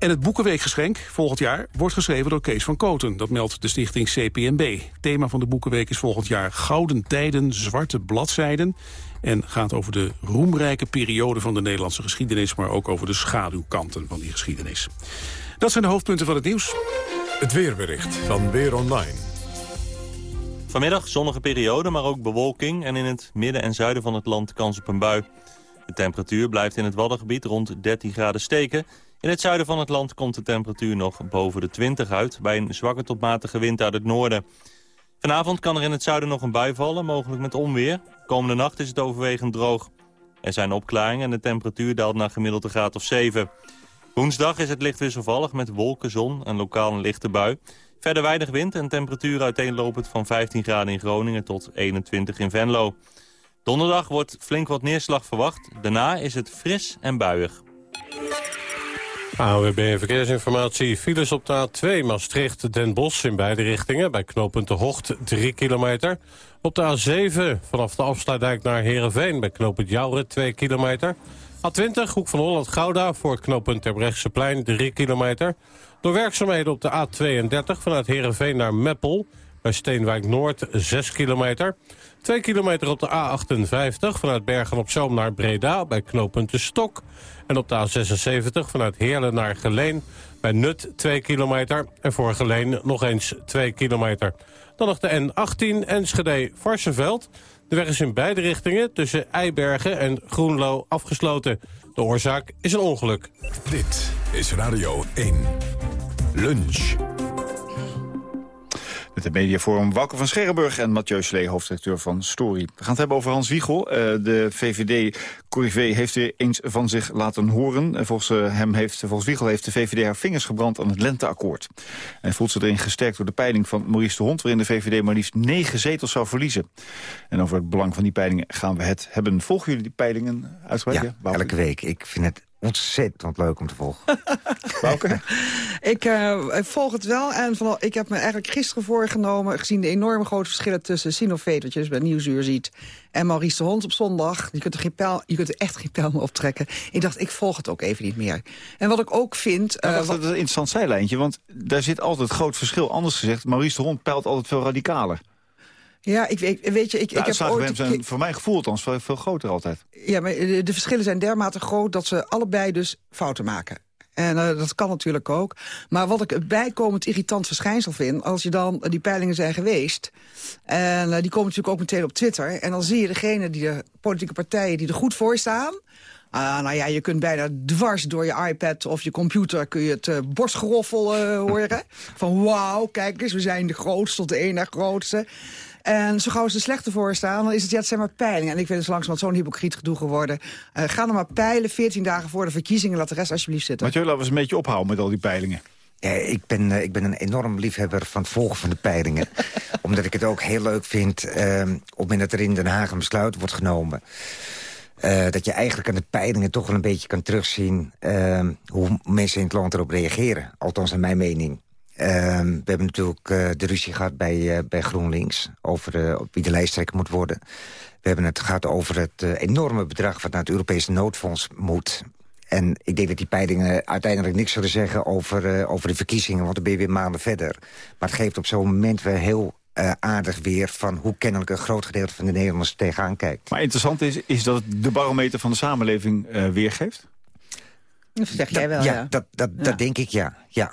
En het Boekenweekgeschenk volgend jaar wordt geschreven door Kees van Koten. Dat meldt de stichting CPNB. thema van de Boekenweek is volgend jaar Gouden Tijden, Zwarte Bladzijden. En gaat over de roemrijke periode van de Nederlandse geschiedenis... maar ook over de schaduwkanten van die geschiedenis. Dat zijn de hoofdpunten van het nieuws. Het weerbericht van Weer Online. Vanmiddag zonnige periode, maar ook bewolking... en in het midden en zuiden van het land kans op een bui. De temperatuur blijft in het Waddengebied rond 13 graden steken. In het zuiden van het land komt de temperatuur nog boven de 20 uit... bij een zwakke tot matige wind uit het noorden. Vanavond kan er in het zuiden nog een bui vallen, mogelijk met onweer. Komende nacht is het overwegend droog. Er zijn opklaringen en de temperatuur daalt naar gemiddelde graad of 7. Woensdag is het licht wisselvallig met wolken, zon en lokaal een lichte bui. Verder weinig wind en temperatuur uiteenlopend van 15 graden in Groningen tot 21 in Venlo. Donderdag wordt flink wat neerslag verwacht. Daarna is het fris en buiig. AWB Verkeersinformatie. Files op de A2 Maastricht-Den Bosch in beide richtingen. Bij knooppunt De Hocht 3 kilometer. Op de A7 vanaf de afsluitdijk naar Heerenveen bij knooppunt Jouren 2 kilometer. A20 Hoek van Holland-Gouda voor knooppunt Terbrechtseplein 3 kilometer. Door werkzaamheden op de A32 vanuit Heerenveen naar Meppel bij Steenwijk Noord 6 kilometer. 2 kilometer op de A58 vanuit Bergen-op-Zoom naar Breda bij knooppunt De Stok. En op de A76 vanuit Heerlen naar Geleen bij Nut 2 kilometer. En voor Geleen nog eens 2 kilometer. Dan nog de N18 Enschede-Varsenveld. De weg is in beide richtingen tussen Eibergen en Groenlo afgesloten. De oorzaak is een ongeluk. Dit is Radio 1. Lunch. Met de mediaforum Wouke van Scherrenburg en Mathieu Slee, hoofdredacteur van Story. We gaan het hebben over Hans Wiegel. Uh, de VVD-corrivé heeft er eens van zich laten horen. volgens, uh, hem heeft, volgens Wiegel heeft de VVD haar vingers gebrand aan het lenteakkoord. Hij voelt zich erin gesterkt door de peiling van Maurice de Hond... waarin de VVD maar liefst negen zetels zou verliezen. En over het belang van die peilingen gaan we het hebben. Volgen jullie die peilingen uitgebreid? Ja, elke week. Ik vind het ontzettend leuk om te volgen. Welke? ik uh, volg het wel en van, ik heb me eigenlijk gisteren voorgenomen... gezien de enorme grote verschillen tussen Sinoveet... wat je dus bij Nieuwsuur ziet, en Maurice de Hond op zondag... je kunt er, geen pijl, je kunt er echt geen pijl meer optrekken. Ik dacht, ik volg het ook even niet meer. En wat ik ook vind... Uh. Dat is een interessant zijlijntje, want daar zit altijd groot verschil. Anders gezegd, Maurice de Hond peilt altijd veel radicaler. Ja, ik, ik, weet je, ik, ik heb uitslagen bij ooit... zijn voor mijn gevoel althans veel, veel groter altijd. Ja, maar de, de verschillen zijn dermate groot dat ze allebei dus fouten maken. En eh, dat kan natuurlijk ook. Maar wat ik een bijkomend irritant verschijnsel vind... als je dan, die peilingen zijn geweest... en eh, die komen natuurlijk ook meteen op Twitter... en dan zie je degene, die de politieke partijen die er goed voor staan... Ah, nou ja, je kunt bijna dwars door je iPad of je computer... kun je het uh, borstgeroffel horen. Van wauw, kijk eens, we zijn de grootste tot de na grootste. En zo gauw ze er slechter voor staan, dan is het, ja, het zijn maar peilingen. En ik vind het langzamerhand zo'n hypocriet gedoe geworden. Uh, ga dan maar peilen, 14 dagen voor de verkiezingen. Laat de rest alsjeblieft zitten. Maar laten we eens een beetje ophouden met al die peilingen. Ja, ik, ben, uh, ik ben een enorm liefhebber van het volgen van de peilingen. omdat ik het ook heel leuk vind... Uh, op het moment dat er in Den Haag een besluit wordt genomen... Uh, dat je eigenlijk aan de peilingen toch wel een beetje kan terugzien... hoe mensen in het land erop reageren. Althans, naar mijn mening. Uh, we hebben natuurlijk uh, de ruzie gehad bij, uh, bij GroenLinks... over uh, wie de lijsttrekker moet worden. We hebben het gehad over het enorme bedrag... wat naar het Europese noodfonds moet. En ik denk dat die peilingen uiteindelijk niks zullen zeggen... over, over de verkiezingen, want dan ben je weer maanden verder. Maar het geeft op zo'n moment weer heel aardig weer... van hoe kennelijk een groot gedeelte van de Nederlanders tegenaan kijkt. Maar interessant is, is dat het de barometer van de samenleving weergeeft? Dat zeg jij wel, ja. ja. Dat, dat, Ja. dat denk ik, ja. ja.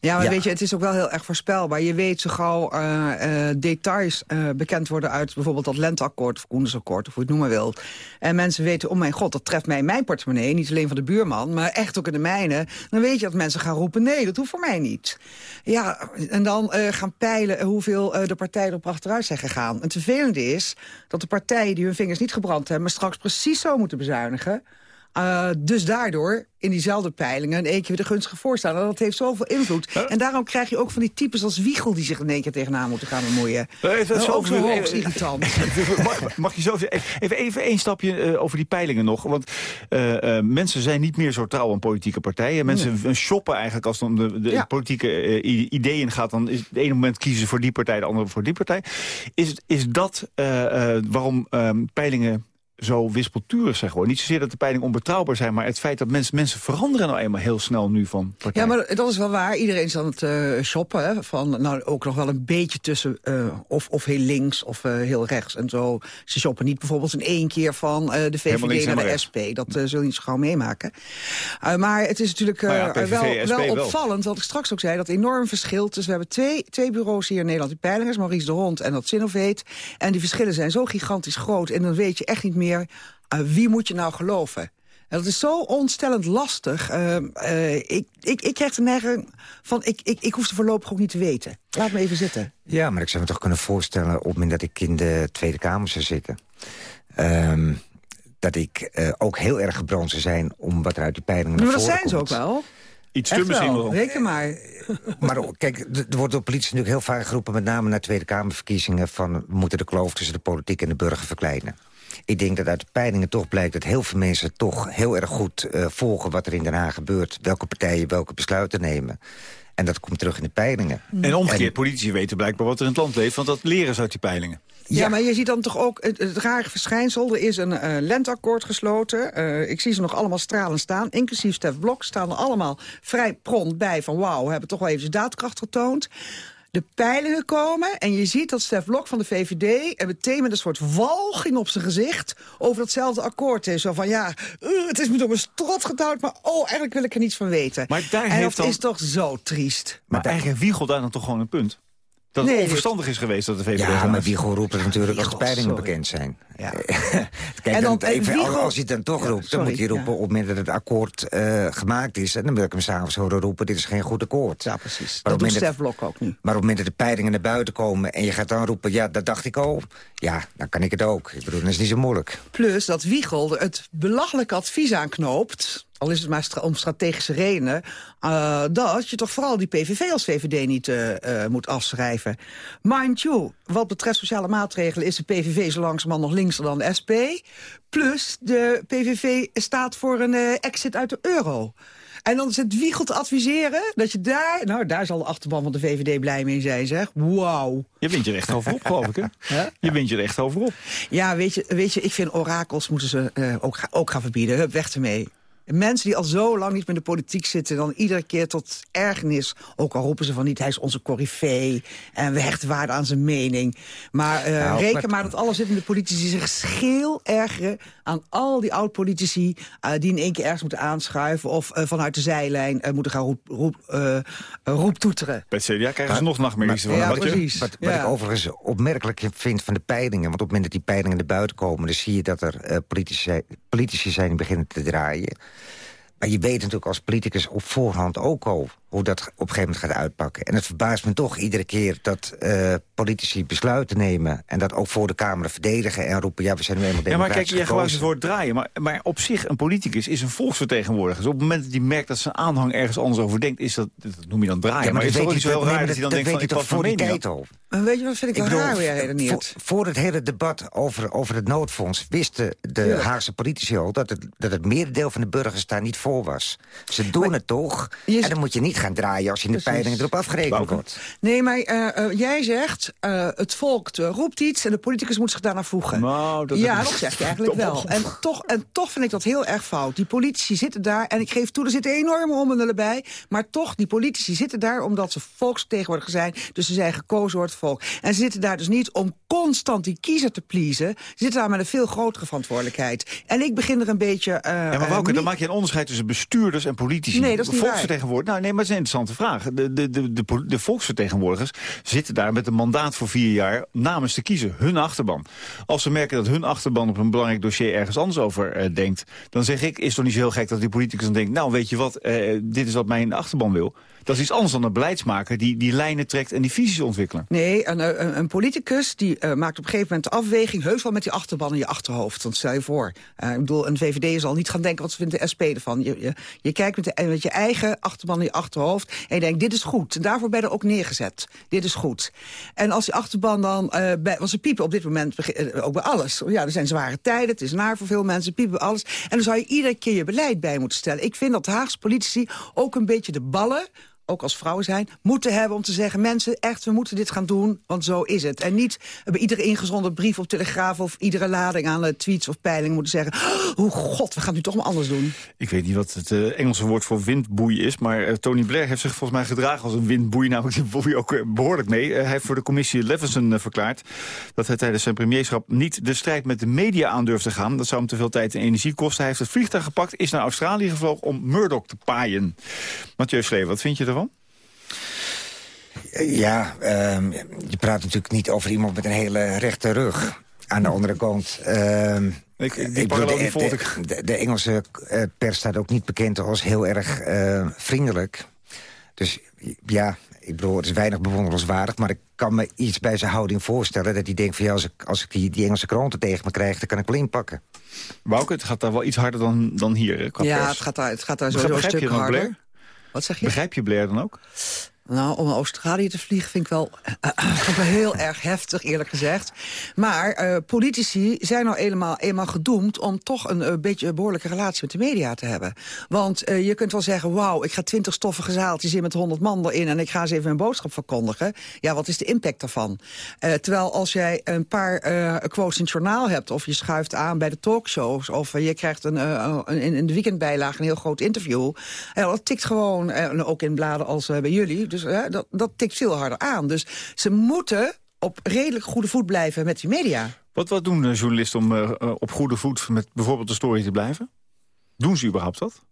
Ja, maar Ja. weet je, het is ook wel heel erg voorspelbaar. Je weet zo gauw eh, eh, details eh, bekend worden uit bijvoorbeeld dat lenteakkoord of Koendersakkoord, of hoe je het noemen wilt. En mensen weten, oh mijn god, dat treft mij in mijn portemonnee, niet alleen van de buurman, maar echt ook in de mijne. Dan weet je dat mensen gaan roepen, nee, dat hoeft voor mij niet. Ja, en dan gaan peilen hoeveel de partijen erop achteruit zijn gegaan. En het vervelende is dat de partijen die hun vingers niet gebrand hebben, straks precies zo moeten bezuinigen. Uh, dus daardoor in diezelfde peilingen in één keer weer de gunstige voorstaan. En dat heeft zoveel invloed. En daarom krijg je ook van die types als Wiegel... die zich in één keer tegenaan moeten gaan bemoeien. Even, Nou, zo- ook zo hoogst irritant. mag, mag je zo? Even, even één stapje eh, over die peilingen nog. Want eh, eh, mensen zijn niet meer zo trouw aan politieke partijen. Mensen eh, shoppen eigenlijk als dan de, de Ja. politieke eh, ideeën gaat. Dan is het ene moment kiezen ze voor die partij, de andere voor die partij. Is, het- is dat eh, eh, waarom eh, peilingen zo wispelturig zijn geworden? Niet zozeer dat de peilingen onbetrouwbaar zijn... maar het feit dat mensen, mensen veranderen nou eenmaal heel snel nu van partij. Ja, maar dat is wel waar. Iedereen is aan het eh, shoppen. Hè, van, nou, ook nog wel een beetje tussen eh, of, of heel links of eh, heel rechts en zo. Ze shoppen niet bijvoorbeeld in één keer van de VVD naar de SP. Dat zul je niet zo gauw meemaken. Maar het is natuurlijk Nou ja, PVV, wel, wel wel. opvallend, wat ik straks ook zei, dat enorm verschil. Dus we hebben twee, twee bureaus hier in Nederland, die peilingers, Maurice de Hond en dat Sinovate. En die verschillen zijn zo gigantisch groot. En dan weet je echt niet meer, uh, wie moet je nou geloven? En dat is zo ontstellend lastig. Uh, uh, ik, ik, ik krijg de neiging van, ik, ik, ik hoef ze voorlopig ook niet te weten. Laat me even zitten. Ja, maar ik zou me toch kunnen voorstellen... op het moment dat ik in de Tweede Kamer zou zitten... ehm, dat ik eh, ook heel erg gebrand zou zijn om wat er uit die peilingen naar Maar dat zijn ze ook wel. Iets Echt wel, reken maar. Maar kijk, er wordt door politie natuurlijk heel vaak geroepen... met name naar Tweede Kamerverkiezingen... van we moeten de kloof tussen de politiek en de burger verkleinen. Ik denk dat uit de peilingen toch blijkt dat heel veel mensen... toch heel erg goed eh, volgen wat er in Den Haag gebeurt. Welke partijen welke besluiten nemen. En dat komt terug in de peilingen. En omgekeerd, politici weten blijkbaar wat er in het land leeft... want dat leren ze uit die peilingen. Ja, maar je ziet dan toch ook het, het rare verschijnsel. Er is een eh, lenteakkoord gesloten. Eh, ik zie ze nog allemaal stralend staan. Inclusief Stef Blok staan er allemaal vrij prompt bij van... wauw, we hebben toch wel even daadkracht getoond. De peilingen komen en je ziet dat Stef Blok van de VVD... en meteen met een soort walging op zijn gezicht... over datzelfde akkoord is. Zo van, ja, eh, het is me door mijn strot getouwd... maar oh, eigenlijk wil ik er niets van weten. Maar daar en heeft dat dan- is toch zo triest. Maar eigenlijk heeft Wiegel daar dan toch gewoon een punt? Dat het Nee, onverstandig is geweest dat de VVD... Ja, maar. Wiegel roept het natuurlijk als de peilingen bekend zijn. Ja. Kijk, En dan- dan, en even, Wiegel- als hij het dan toch Ja, roept, dan moet hij roepen... ja. op het moment dat het akkoord eh, gemaakt is... en dan wil ik hem s'avonds horen roepen, dit is geen goed akkoord. Ja, precies. Maar op Dat het doet moment Stef Blok ook nu. Maar op het moment dat de peilingen naar buiten komen... en je gaat dan roepen, ja, dat dacht ik al... ja, dan kan ik het ook. Ik bedoel, dat is niet zo moeilijk. Plus dat Wiegel het belachelijke advies aanknoopt... al is het maar stra- om strategische redenen... eh, dat je toch vooral die PVV als VVD niet eh, eh, moet afschrijven. Mind you, wat betreft sociale maatregelen... is de PVV zo langzamerhand nog linkser dan de SP. Plus de PVV staat voor een exit uit de euro. En dan zit Wiegel te adviseren dat je daar... nou, daar zal de achterban van de VVD blij mee zijn, zeg. Wauw. Je wint je er echt over op, geloof ik, hè? Je wint je er echt over op. Ja, weet je, weet je ik vind orakels moeten ze ook, ga- ook gaan verbieden. Hup, weg ermee. Mensen die al zo lang niet meer in de politiek zitten... dan iedere keer tot ergernis, ook al roepen ze van niet... hij is onze corifee en we hechten waarde aan zijn mening. Maar uh, Nou, reken maar- maar dat alle zittende politici zich scheel ergeren... aan al die oud-politici eh, die in één keer ergens moeten aanschuiven... of eh, vanuit de zijlijn eh, moeten gaan roep, roep, eh, eh, roeptoeteren. Bij het CDA krijgen ze nog nachtmerries van. Ja, Wat je- precies. Wat, wat Ja. ik overigens opmerkelijk vind van de peilingen... want op het moment dat die peilingen naar buiten komen... dan zie je dat er eh, politici, politici zijn die beginnen te draaien. Maar je weet natuurlijk als politicus op voorhand ook al... hoe dat op een gegeven moment gaat uitpakken. En het verbaast me toch iedere keer dat eh, politici besluiten nemen... en dat ook voor de Kamer verdedigen en roepen... ja, we zijn nu eenmaal Ja, maar kijk, jij gebruikt het woord draaien. Maar, maar op zich, een politicus is een volksvertegenwoordiger. Dus op het moment dat hij merkt dat zijn aanhang ergens anders over denkt... is dat, dat noem je dan draaien. Ja, maar, maar is dat ook weet niet zo hij heel toch- raar nee, dat hij dan maar denkt dat van... ik toch voor die tijd al. En weet je wat vind ik, Ik wel bedoel, raar hoe jij voor- redeneert? Voor, voor het hele debat over, over het noodfonds wisten de. Haagse politici al... Dat het, dat het merendeel van de burgers daar niet voor was. Ze doen het toch. En dan moet je niet gaan draaien als je in de peilingen erop afgerekend wordt. Nee, maar eh, eh, jij zegt, eh, het volk roept iets... en de politicus moet zich daarna voegen. Nou, dat- ja, dat zeg je eigenlijk wel. En toch, en toch vind ik dat heel erg fout. Die politici zitten daar, en ik geef toe, er zitten enorme onderdelen bij... maar toch, die politici zitten daar omdat ze volksvertegenwoordiger zijn... dus ze zijn gekozen door het volk. En ze zitten daar dus niet om constant die kiezer te pleasen. Ze zitten daar met een veel grotere verantwoordelijkheid. En ik begin er een beetje... eh, Ja, maar Wouke, dan maak je een onderscheid tussen bestuurders en politici. Nee, dat is niet Volksvertegenwoordigers. Nou, nee, maar een interessante vraag. De, de, de, de, volksvertegenwoordigers zitten daar met een mandaat voor vier jaar namens te kiezen. Hun achterban. Als ze merken dat hun achterban op een belangrijk dossier ergens anders over eh, denkt... dan zeg ik, is toch niet zo heel gek dat die politicus dan denkt... nou, weet je wat, eh, dit is wat mijn achterban wil. Dat is iets anders dan een beleidsmaker die die lijnen trekt en die visies ontwikkelen. Nee, een, een, een politicus die eh, maakt op een gegeven moment de afweging... heus wel met die achterban in je achterhoofd. Want stel je voor, eh, ik bedoel, een VVD zal niet gaan denken... wat vindt de SP ervan. Je, je, je kijkt met, je eigen achterban in je achterhoofd... en je denkt, dit is goed. En daarvoor ben je er ook neergezet. Dit is goed. En als die achterban dan... eh bij, want ze piepen op dit moment eh, ook bij alles. Ja, er zijn zware tijden, het is naar voor veel mensen. Ze piepen bij alles. En dan zou je iedere keer je beleid bij moeten stellen. Ik vind dat Haagse politici ook een beetje de ballen ook als vrouwen zijn, moeten hebben om te zeggen... mensen, echt, we moeten dit gaan doen, want zo is het. En niet bij iedere ingezonden brief op Telegraaf... of iedere lading aan eh, tweets of peilingen moeten zeggen... oh god, we gaan nu toch maar anders doen. Ik weet niet wat het eh, Engelse woord voor windboei is... maar eh, Tony Blair heeft zich volgens mij gedragen als een windboei. Nou, ik boei ook eh, behoorlijk mee. Hij heeft voor de commissie Leveson verklaard... dat hij tijdens zijn premierschap niet de strijd met de media aan durft te gaan. Dat zou hem te veel tijd en energie kosten. Hij heeft het vliegtuig gepakt, is naar Australië gevlogen om Murdoch te paaien. Mathieu Slee, wat vind je ervan? Ja, ehm, je praat natuurlijk niet over iemand met een hele rechte rug. Aan de andere kant... ehm, Ik, die bedoel, parallel de, ik. de, de, de Engelse eh, pers staat ook niet bekend als heel erg eh, vriendelijk. Dus ja, ik bedoel, het is weinig bewonderenswaardig... maar ik kan me iets bij zijn houding voorstellen... dat hij denkt van ja, als ik, als ik die, die Engelse kranten tegen me krijg... dan kan ik wel inpakken. Wouke, het gaat daar wel iets harder dan, dan hier, hè, qua ja, pers. het gaat daar, het gaat daar sowieso een stuk harder. Wat zeg je? Begrijp je Blair dan ook? Nou, om naar Australië te vliegen vind ik wel, vind ik wel heel erg heftig, eerlijk gezegd. Maar eh, politici zijn nou eenmaal, eenmaal gedoemd om toch een eh, beetje een behoorlijke relatie met de media te hebben. Want eh, je kunt wel zeggen, wauw, ik ga twintig stoffige zaaltjes in met honderd man erin... en ik ga eens even mijn boodschap verkondigen. Ja, wat is de impact daarvan? Eh, terwijl als jij een paar eh, quotes in het journaal hebt... of je schuift aan bij de talkshows... of eh, je krijgt een, eh, een, in de weekendbijlage een heel groot interview... Dat tikt gewoon, eh, ook in bladen als eh, bij jullie... Dus eh, dat, dat tikt veel harder aan. Dus ze moeten op redelijk goede voet blijven met die media. Wat, wat doen eh, journalisten om eh, eh, op goede voet met bijvoorbeeld de story te blijven? Doen ze überhaupt dat?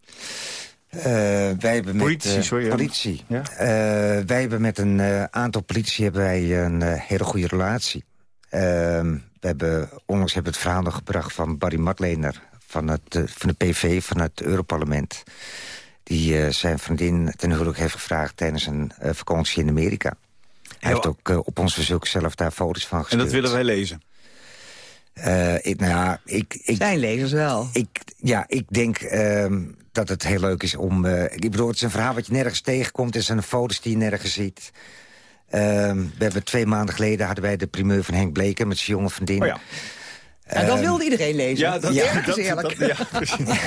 Eh, wij hebben met, Politici, eh, sorry. Politie. Ja. Eh, wij hebben met een eh, aantal politici hebben wij een hele goede relatie. Ehm, we hebben onlangs hebben we het verhaal nog gebracht van Barry Matlener... van, het, van de PV, van het Europarlement... die eh, zijn vriendin ten huwelijk heeft gevraagd... tijdens een eh, vakantie in Amerika. Hij heeft ook eh, op ons verzoek zelf daar foto's van En gestuurd. dat willen wij lezen. Eh, ik, nou ja, ik, ik, Zijn lezers wel. ik, ja, ik denk ehm, dat het heel leuk is om... eh, ik bedoel, het is een verhaal wat je nergens tegenkomt. Het zijn foto's die je nergens ziet. Ehm, we hebben twee maanden geleden hadden wij de primeur van Henk Bleken... met zijn jonge vriendin. Oh ja. En dat Ehm, wilde iedereen lezen. Ja, dat, is eerlijk. dat- ja, precies.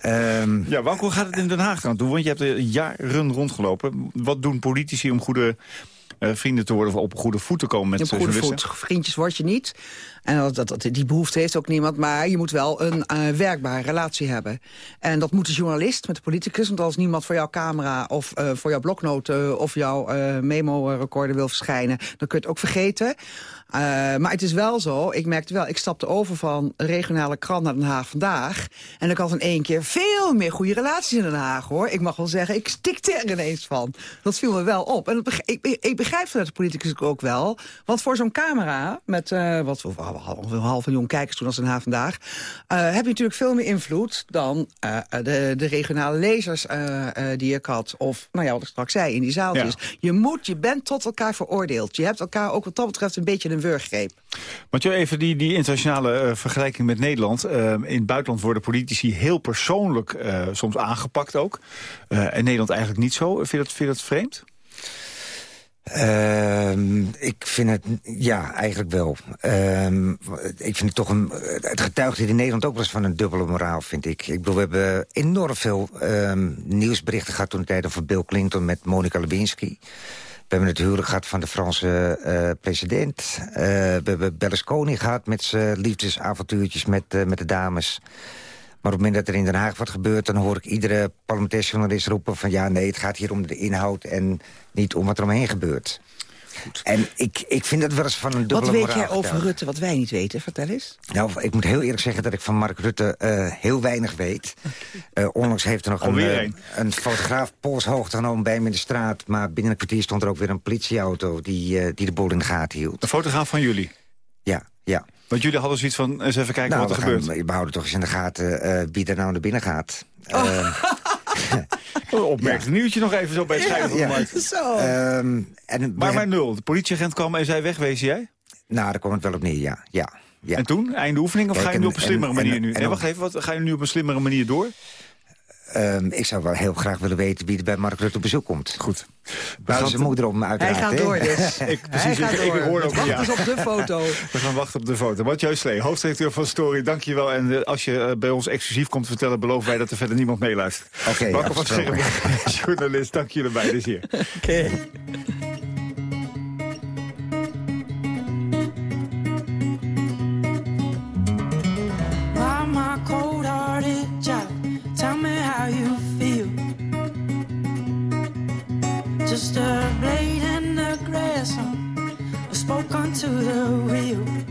ehm, ja, Wouke, hoe gaat het in Den Haag aan toe? Want je hebt er jaren rondgelopen. Wat doen politici om goede eh, vrienden te worden... of op goede voet te komen met Op goede voet. Vriendjes word je niet. En dat, dat, dat- die behoefte heeft ook niemand. Maar je moet wel een eh, werkbare relatie hebben. En dat moet de journalist met de politicus. Want als niemand voor jouw camera of eh, voor jouw bloknoten... of jouw eh, memo-recorder wil verschijnen... dan kun je het ook vergeten. Eh, maar het is wel zo, ik merkte wel... ik stapte over van een regionale krant naar Den Haag Vandaag. En ik had in één keer veel meer goede relaties in Den Haag, hoor. Ik mag wel zeggen, ik stikte er ineens van. Dat viel me wel op. En dat ik, ik begrijp vanuit de politicus ook wel. Want voor zo'n camera, met uh, wat ongeveer een half miljoen kijkers toen als Den Haag Vandaag... Uh, heb je natuurlijk veel meer invloed dan de, de regionale lezers die ik had. Of, nou ja, wat ik straks zei, in die zaaltjes. Ja. Je moet, je bent tot elkaar veroordeeld. Je hebt elkaar ook wat dat betreft een beetje een wurggreep. Want je even die, die internationale uh, vergelijking met Nederland. Uh, in het buitenland worden politici heel persoonlijk uh, soms aangepakt ook. in Nederland eigenlijk niet zo. Vind je dat, vind je dat vreemd? Uh, ik vind het, ja, eigenlijk wel. Uh, ik vind het toch een, het getuigt hier in Nederland ook wel eens van een dubbele moraal, vind ik. Ik bedoel, we hebben enorm veel uh, nieuwsberichten gehad toen de tijd over Bill Clinton met Monica Lewinsky. We hebben het huwelijk gehad van de Franse uh, president. Uh, we hebben Berlusconi gehad met zijn liefdesavontuurtjes met, uh, met de dames. Maar op het moment dat er in Den Haag wat gebeurt... dan hoor ik iedere parlementaire journalist roepen van... ja, nee, het gaat hier om de inhoud en niet om wat er omheen gebeurt. Goed. En ik, ik vind dat wel eens van een dubbele Wat weet moraal jij over getuigen. Rutte wat wij niet weten? Vertel eens. Nou, ik moet heel eerlijk zeggen dat ik van Mark Rutte uh, heel weinig weet. Uh, onlangs heeft er nog een, uh, een. een fotograaf polshoogte genomen bij hem in de straat. Maar binnen een kwartier stond er ook weer een politieauto die, uh, die de boel in de gaten hield. Een fotograaf van jullie? Ja, ja. Want jullie hadden zoiets van, eens even kijken nou, wat er we gebeurt. Gaan, we houden toch eens in de gaten uh, wie er nou naar binnen gaat. Oh. Uh, Opmerkelijk ja. nieuwtje nog even zo bij het scheiden van de markt. Zo. Um, en, maar maar nul. De politieagent kwam en zei wegwezen jij? Nou, daar komt het wel op neer, ja. ja, ja. En toen? Einde oefening? Of Kijk, ga je nu en, op een slimmere en, manier en, nu? Nee, wacht even. Wat, ga je nu op een slimmere manier door? Um, ik zou wel heel graag willen weten wie er bij Mark Rutte op bezoek komt. Goed. Nou, zijn moeder op me uiteraard. Hij gaat door dus. ik, precies, Hij gaat ik, door. ik hoor ook Wacht ja. eens op de foto. We gaan wachten op de foto. Mathieu Slee, hoofdredacteur van Story, dankjewel. En uh, als je uh, bij ons exclusief komt vertellen... beloven wij dat er verder niemand meeluistert. Oké, okay, Marco van Scherm, journalist, dank jullie beiden dus hier. Oké. Okay. Blade in the grass, I spoke onto the wheel.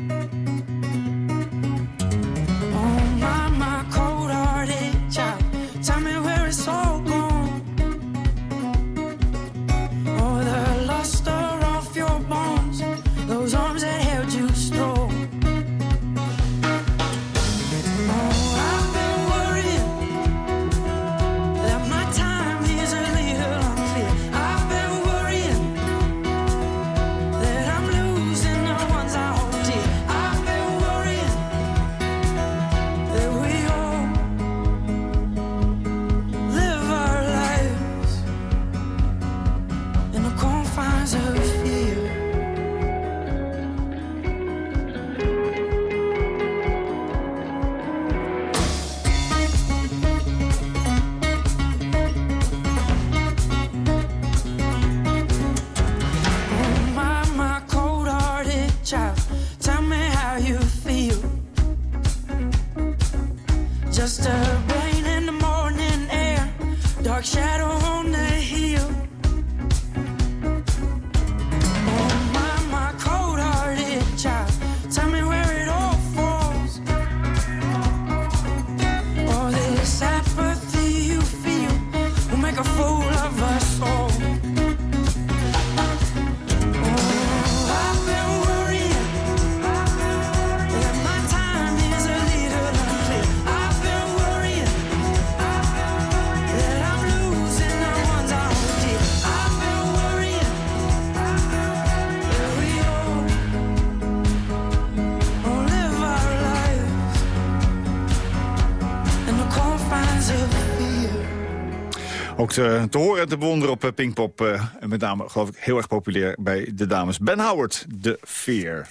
Te, te horen en te bewonderen op uh, Pinkpop. En met name, geloof ik, heel erg populair bij de dames. Ben Howard, de Fear.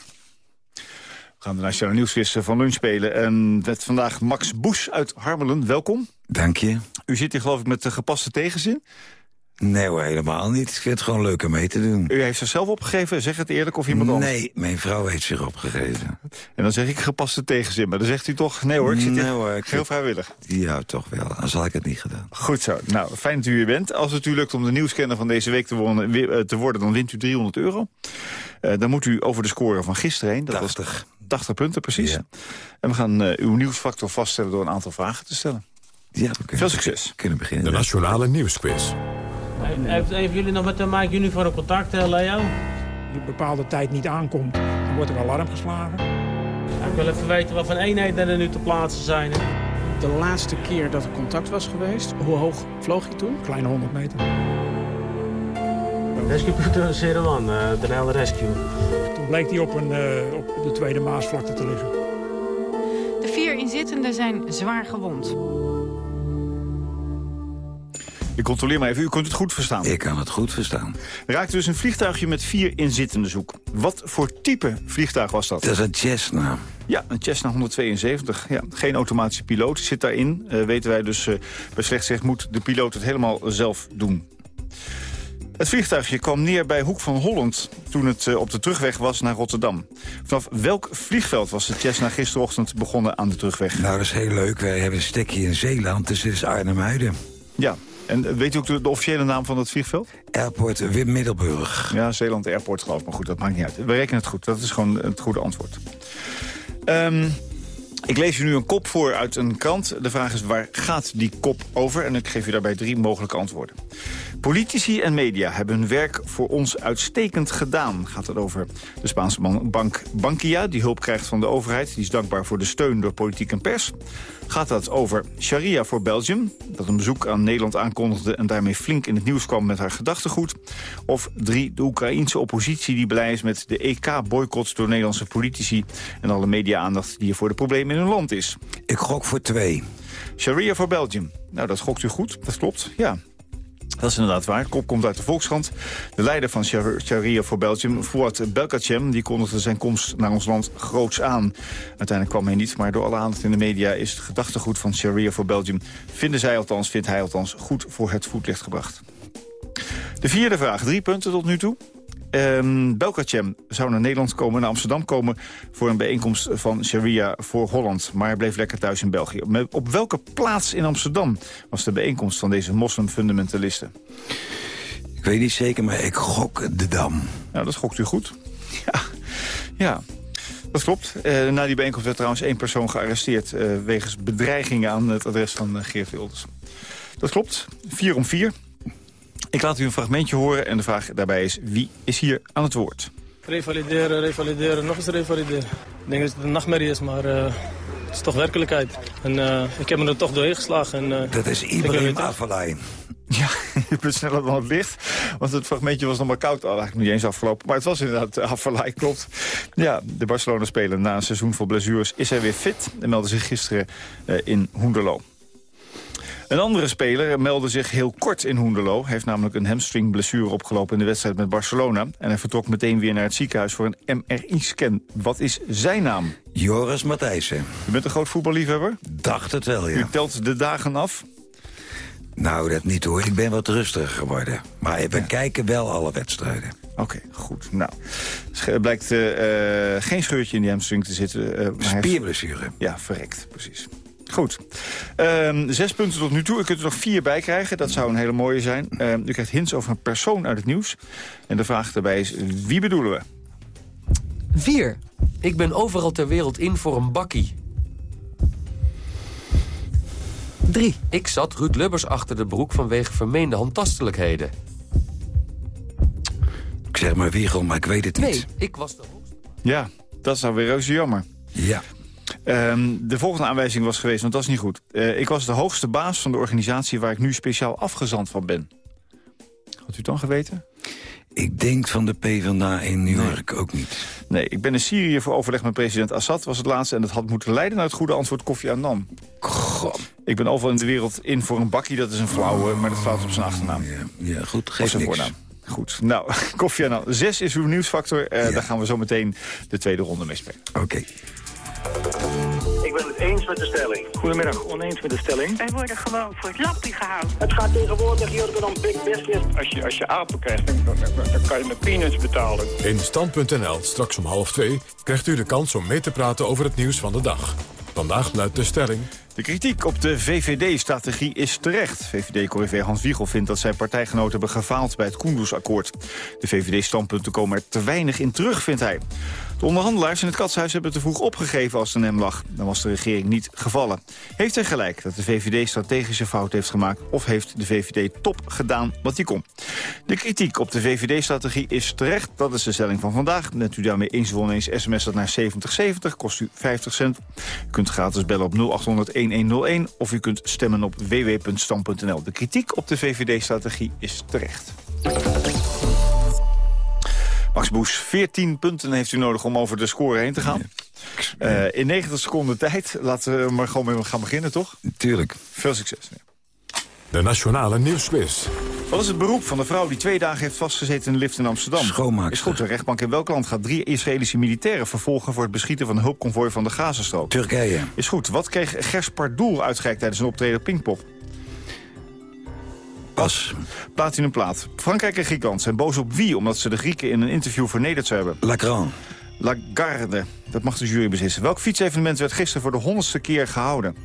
We gaan de Nationale Nieuwsquiz van lunch spelen. En met vandaag Max Boes uit Harmelen. Welkom. Dank je. U zit hier geloof ik met de gepaste tegenzin. Nee hoor, helemaal niet. Ik vind het gewoon leuk om mee te doen. U heeft zichzelf opgegeven, zeg het eerlijk, of iemand anders? Nee, mijn vrouw heeft zich opgegeven. En dan zeg ik gepaste tegenzin, maar dan zegt u toch... nee hoor, ik zit Nee hier hoor, ik heel zit- vrijwillig. Ja, toch wel. Dan zal ik het niet gedaan. Goed zo. Nou, fijn dat u hier bent. Als het u lukt om de nieuwscanner van deze week te, wonen- eh, te worden... dan wint u 300 euro. Eh, dan moet u over de score van gisteren heen. Dat 80. was 80 punten, precies. En we gaan eh, uw nieuwsfactor vaststellen door een aantal vragen te stellen. Ja, Veel succes. Kunnen beginnen. De Nationale Nieuwsquiz. Heeft een van jullie nog met de Mike Uniform contact, eh, Leo? Die een bepaalde tijd niet aankomt, dan wordt er alarm geslagen. ik wil even weten wat voor eenheden er nu te plaatsen zijn. hè. De laatste keer dat er contact was geweest, hoe hoog vloog je toen? Kleine 100 meter. Rescue Platoon Zero One, eh, de Nijl Rescue. Toen bleek hij op, een, eh, op de Tweede Maasvlakte te liggen. De vier inzittenden zijn zwaar gewond. Ik controleer maar even, u kunt het goed verstaan. Ik kan het goed verstaan. Raakt dus een vliegtuigje met vier inzittenden zoek. Wat voor type vliegtuig was dat? Dat is een Cessna. Ja, een Cessna 172. Ja, geen automatische piloot zit daarin. Eh, weten wij dus, eh, bij slecht moet de piloot het helemaal zelf doen. Het vliegtuigje kwam neer bij Hoek van Holland toen het eh, op de terugweg was naar Rotterdam. Vanaf welk vliegveld was de Cessna gisterochtend begonnen aan de terugweg? Nou, dat is heel leuk. Wij hebben een stekje in Zeeland, dus het is Arnhem-Muiden. Ja, en eh, weet u ook de, de officiële naam van dat vliegveld? Airport Wim Middelburg. Ja, Zeeland Airport geloof ik, maar goed, dat maakt niet uit. We rekenen het goed, dat is gewoon het goede antwoord. Ehm, ik lees u nu een kop voor uit een krant. De vraag is, waar gaat die kop over? En ik geef u daarbij drie mogelijke antwoorden. Politici en media hebben hun werk voor ons uitstekend gedaan. Gaat het over de Spaanse ban- bank Bankia, die hulp krijgt van de overheid. Die is dankbaar voor de steun door politiek en pers. Gaat dat over Sharia voor Belgium, dat een bezoek aan Nederland aankondigde... en daarmee flink in het nieuws kwam met haar gedachtegoed. Of drie, de Oekraïense oppositie die blij is met de EK-boycott door Nederlandse politici... en alle media-aandacht die er voor de problemen in hun land is. Ik gok voor twee. Sharia voor Belgium. Nou, dat gokt u goed, dat klopt, ja. Dat is inderdaad waar. Kop komt uit de Volkskrant. De leider van Shar- Sharia voor Belgium, Fouad Belkacem... die kondigde zijn komst naar ons land groots aan. Uiteindelijk kwam hij niet, maar door alle aandacht in de media... is het gedachtegoed van Sharia voor Belgium... vinden zij althans, vindt hij althans, goed voor het voetlicht gebracht. De vierde vraag, drie punten tot nu toe. Ehm Belkacem zou naar Nederland komen, naar Amsterdam komen... voor een bijeenkomst van Sharia voor Holland. Maar hij bleef lekker thuis in België. Op- Op welke plaats in Amsterdam was de bijeenkomst van deze moslimfundamentalisten? Ik weet niet zeker, maar ik gok de Dam. Nou, dat gokt u goed. Ja, ja. dat klopt. Eh, na die bijeenkomst werd trouwens één persoon gearresteerd... eh, wegens bedreigingen aan het adres van eh, Geert Wilders. Dat klopt. Vier om vier. Ik laat u een fragmentje horen en de vraag daarbij is... wie is hier aan het woord? Revalideren, revalideren, nog eens revalideren. Ik denk dat het een nachtmerrie is, maar eh, het is toch werkelijkheid. En eh, ik heb me er toch doorheen geslagen. En, eh, Dat is Ibrahim Afellay. Ja, je bent sneller dan het licht. Want het fragmentje was nog maar koud. Al eigenlijk niet eens afgelopen. Maar het was inderdaad afverlaai, klopt. Ja, de Barcelona-speler na een seizoen vol blessures is hij weer fit. En meldde zich gisteren eh, in Hoenderloo. Een andere speler meldde zich heel kort in Hoenderloo. Hij heeft namelijk een hamstringblessure opgelopen in de wedstrijd met Barcelona. En hij vertrok meteen weer naar het ziekenhuis voor een MRI-scan. Wat is zijn naam? Joris Matthijssen. U bent een groot voetballiefhebber? Dacht het wel, ja. U telt de dagen af? Nou, dat niet hoor. Ik ben wat rustiger geworden. Maar we kijken wel alle wedstrijden. Oké, goed. Nou, sch- blijkt eh, eh, geen scheurtje in die hamstring te zitten. heeft- Spierblessure. Ja, verrekt, precies. Goed. Ehm, zes punten tot nu toe. U kunt er nog vier bij krijgen. Dat zou een hele mooie zijn. Ehm, u krijgt hints over een persoon uit het nieuws. En de vraag daarbij is, wie bedoelen we? 4. Ik ben overal ter wereld in voor een bakkie. 3. Ik zat Ruud Lubbers achter de broek vanwege vermeende handtastelijkheden. Ik zeg maar Wiegel, maar ik weet het niet. Nee, ik was de Ja, dat is nou weer reuze jammer. Ja. Ehm, de volgende aanwijzing was geweest, want dat is niet goed. Eh, ik was de hoogste baas van de organisatie waar ik nu speciaal afgezant van ben. Had u het dan geweten? Ik denk van de PvdA in New York ook niet. Nee, ik ben in Syrië voor overleg met president Assad, was het laatste. En dat had moeten leiden naar het goede antwoord Kofi Annan. God. Ik ben overal in de wereld in voor een bakkie, dat is een flauwe, maar dat slaat op zijn achternaam. Ja, goed, Of geeft zijn voornaam. Goed, nou, Kofi Annan. Zes is uw nieuwsfactor. Eh, Daar gaan we zo meteen de tweede ronde mee spelen. Oké. Ik ben het eens met de stelling. Goedemiddag, oneens met de stelling. Wij worden gewoon voor het lappie gehouden. Het gaat tegenwoordig hier dan big business. Als je, als je apen krijgt, dan, dan, dan kan je met peanuts betalen. In Stand.nl, straks om half twee, krijgt u de kans om mee te praten over het nieuws van de dag. Vandaag luidt de stelling... De kritiek op de VVD-strategie is terecht. VVD-corrivé Hans Wiegel vindt dat zijn partijgenoten hebben gefaald bij het Koendersakkoord. De VVD-standpunten komen er te weinig in terug, vindt hij. De onderhandelaars in het katshuis hebben te vroeg opgegeven als aan hem lag. Dan was de regering niet gevallen. Heeft hij gelijk dat de VVD strategische fout heeft gemaakt... of heeft de VVD top gedaan wat hij kon? De kritiek op de VVD-strategie is terecht. Dat is de stelling van vandaag. Bent u daarmee eens of sms dat naar 7070, kost u 50 cent. U kunt gratis bellen op 0800-1101 of u kunt stemmen op www.stam.nl. De kritiek op de VVD-strategie is terecht. Max Boes, 14 punten heeft u nodig om over de score heen te gaan. Eh, in 90 seconden tijd. Laten we maar gewoon mee gaan beginnen, toch? Tuurlijk. Veel succes. De Nationale Nieuwsquiz. Wat is het beroep van de vrouw die twee dagen heeft vastgezeten in de lift in Amsterdam? Schoonmaakster. Is goed, de rechtbank in welk land gaat drie Israëlische militairen vervolgen... voor het beschieten van een hulpconvoi van de Gazastrook? Turkije. Is goed. Wat kreeg Gers Pardoel uitgereikt tijdens een optreden op Pinkpop? Pas. Platinum plaat. Frankrijk en Griekenland zijn boos op wie... omdat ze de Grieken in een interview vernederd zou hebben? Lacran. Lagarde. Dat mag de jury beslissen. Welk fietsevenement werd gisteren voor de honderdste keer gehouden?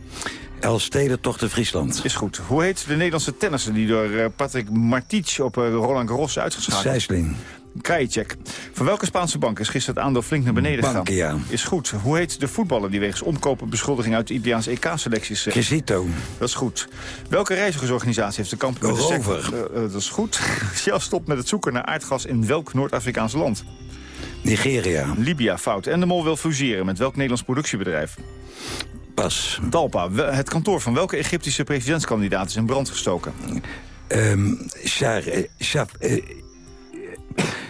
Elstede-tocht in Friesland. Is goed. Hoe heet de Nederlandse tennisser die door eh, Patrick Martic op eh, Roland Garros uitgeschakeld? Sijsling. Krajicek. Van welke Spaanse bank is gisteren het aandeel flink naar beneden gegaan? Bankia. Is goed. Hoe heet de voetballer die wegens omkopen beschuldiging uit de Italiaanse EK-selecties... eh, Crescito. Dat is goed. Welke reizigersorganisatie heeft de kamp met de Rover. sec- eh, eh, dat is goed. Shell stopt met het zoeken naar aardgas in welk Noord-Afrikaans land? Nigeria. Libya, fout. En de Mol wil fuseren met welk Nederlands productiebedrijf? Pas. Dalpa. Wel- Het kantoor van welke Egyptische presidentskandidaat is in brand gestoken? Ehm Shar, eh, Shaf, eh,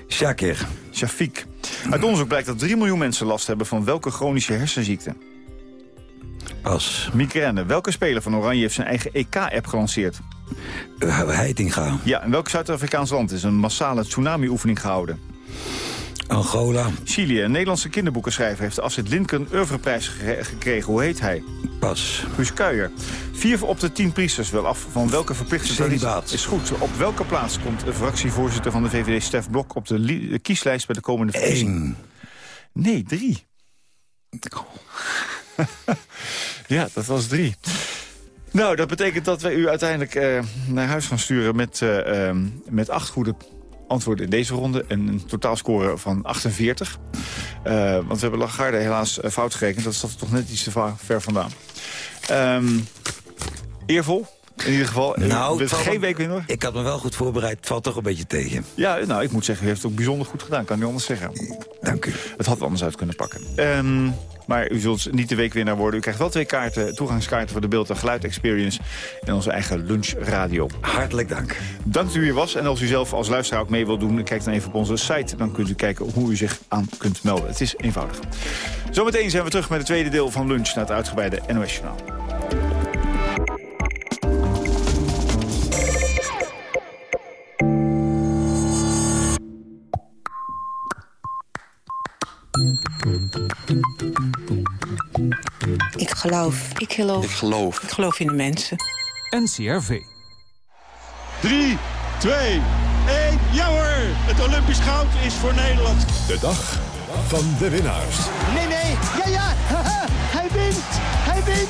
Shakir. Shafiq. Uit onderzoek blijkt dat 3 miljoen mensen last hebben van welke chronische hersenziekte? Pas. Migraine. Welke speler van Oranje heeft zijn eigen EK-app gelanceerd? Uh, Heitinga. Ja, in welk Zuid-Afrikaans land is een massale tsunami-oefening gehouden? Angola. Chili. Een Nederlandse kinderboekenschrijver heeft de Astrid Lindgren Oeuvreprijs ge- gekregen. Hoe heet hij? Pas. Guus Kuijer. Vier op de tien priesters wel af van welke verplichte Celibaat. Is goed. Op welke plaats komt de fractievoorzitter van de VVD, Stef Blok... op de, li- de kieslijst bij de komende verkiezingen? Eén. Nee, drie. ja, dat was drie. Nou, dat betekent dat wij u uiteindelijk eh, naar huis gaan sturen... Met, eh, ehm, met acht goede antwoorden in deze ronde. En een totaalscore van 48. Eh, want we hebben Lagarde helaas eh, fout gerekend. Dat er toch net iets te ver vandaan. Ehm, eervol, in ieder geval. Nou, U bent het valt geen me- weekwinnaar. Ik had me wel goed voorbereid. Het valt toch een beetje tegen. Ja, nou, ik moet zeggen, u heeft het ook bijzonder goed gedaan. Kan niet anders zeggen. Dank u. Het had wel anders uit kunnen pakken. Ehm, maar u zult niet de weekwinnaar worden. U krijgt wel twee kaarten, toegangskaarten voor de beeld- en geluid experience... en onze eigen lunchradio. Hartelijk dank. Dank dat u hier was. En als u zelf als luisteraar ook mee wilt doen... kijk dan even op onze site. Dan kunt u kijken hoe u zich aan kunt melden. Het is eenvoudig. Zometeen zijn we terug met het tweede deel van lunch... naar het uitgebreide NOS Journaal. Ik geloof. Ik geloof. Ik geloof. Ik geloof in de mensen. NCRV. 3, 2, 1. Ja hoor, het Olympisch goud is voor Nederland. De dag van de winnaars. Nee, nee. Ja, ja. Haha. Hij wint. Hij wint.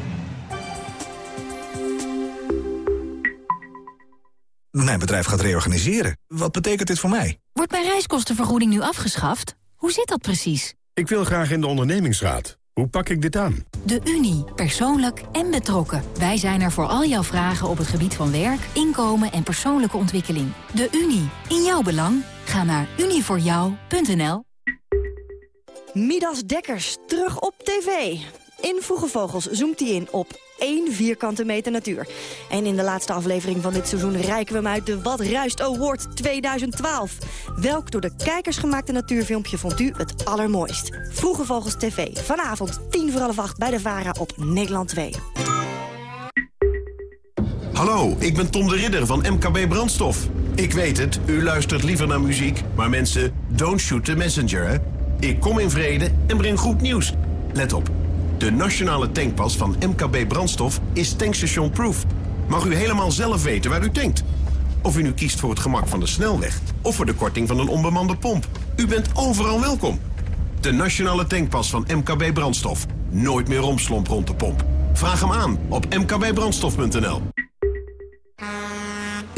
Mijn bedrijf gaat reorganiseren. Wat betekent dit voor mij? Wordt mijn reiskostenvergoeding nu afgeschaft? Hoe zit dat precies? Ik wil graag in de ondernemingsraad. Hoe pak ik dit aan? De Unie. Persoonlijk en betrokken. Wij zijn er voor al jouw vragen op het gebied van werk, inkomen en persoonlijke ontwikkeling. De Unie. In jouw belang. Ga naar unievoorjou.nl Midas Dekkers, terug op tv. In Vroege Vogels zoomt hij in op één vierkante meter natuur. En in de laatste aflevering van dit seizoen reiken we hem uit de Wat Ruist Award 2012. Welk door de kijkers gemaakte natuurfilmpje vond u het allermooist? Vroege Vogels TV, vanavond 10 voor half 8 bij de VARA op Nederland 2. Hallo, ik ben Tom de Ridder van MKB Brandstof. Ik weet het, u luistert liever naar muziek, maar mensen, don't shoot the messenger, hè? Ik kom in vrede en breng goed nieuws. Let op, de nationale tankpas van MKB Brandstof is tankstation proof. Mag u helemaal zelf weten waar u tankt. Of u nu kiest voor het gemak van de snelweg of voor de korting van een onbemande pomp. U bent overal welkom. De nationale tankpas van MKB Brandstof. Nooit meer romslomp rond de pomp. Vraag hem aan op mkbbrandstof.nl.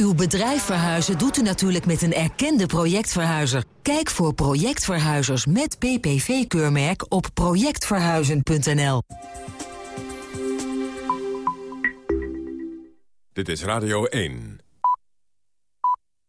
Uw bedrijf verhuizen doet u natuurlijk met een erkende projectverhuizer. Kijk voor projectverhuizers met PPV-keurmerk op projectverhuizen.nl. Dit is Radio 1.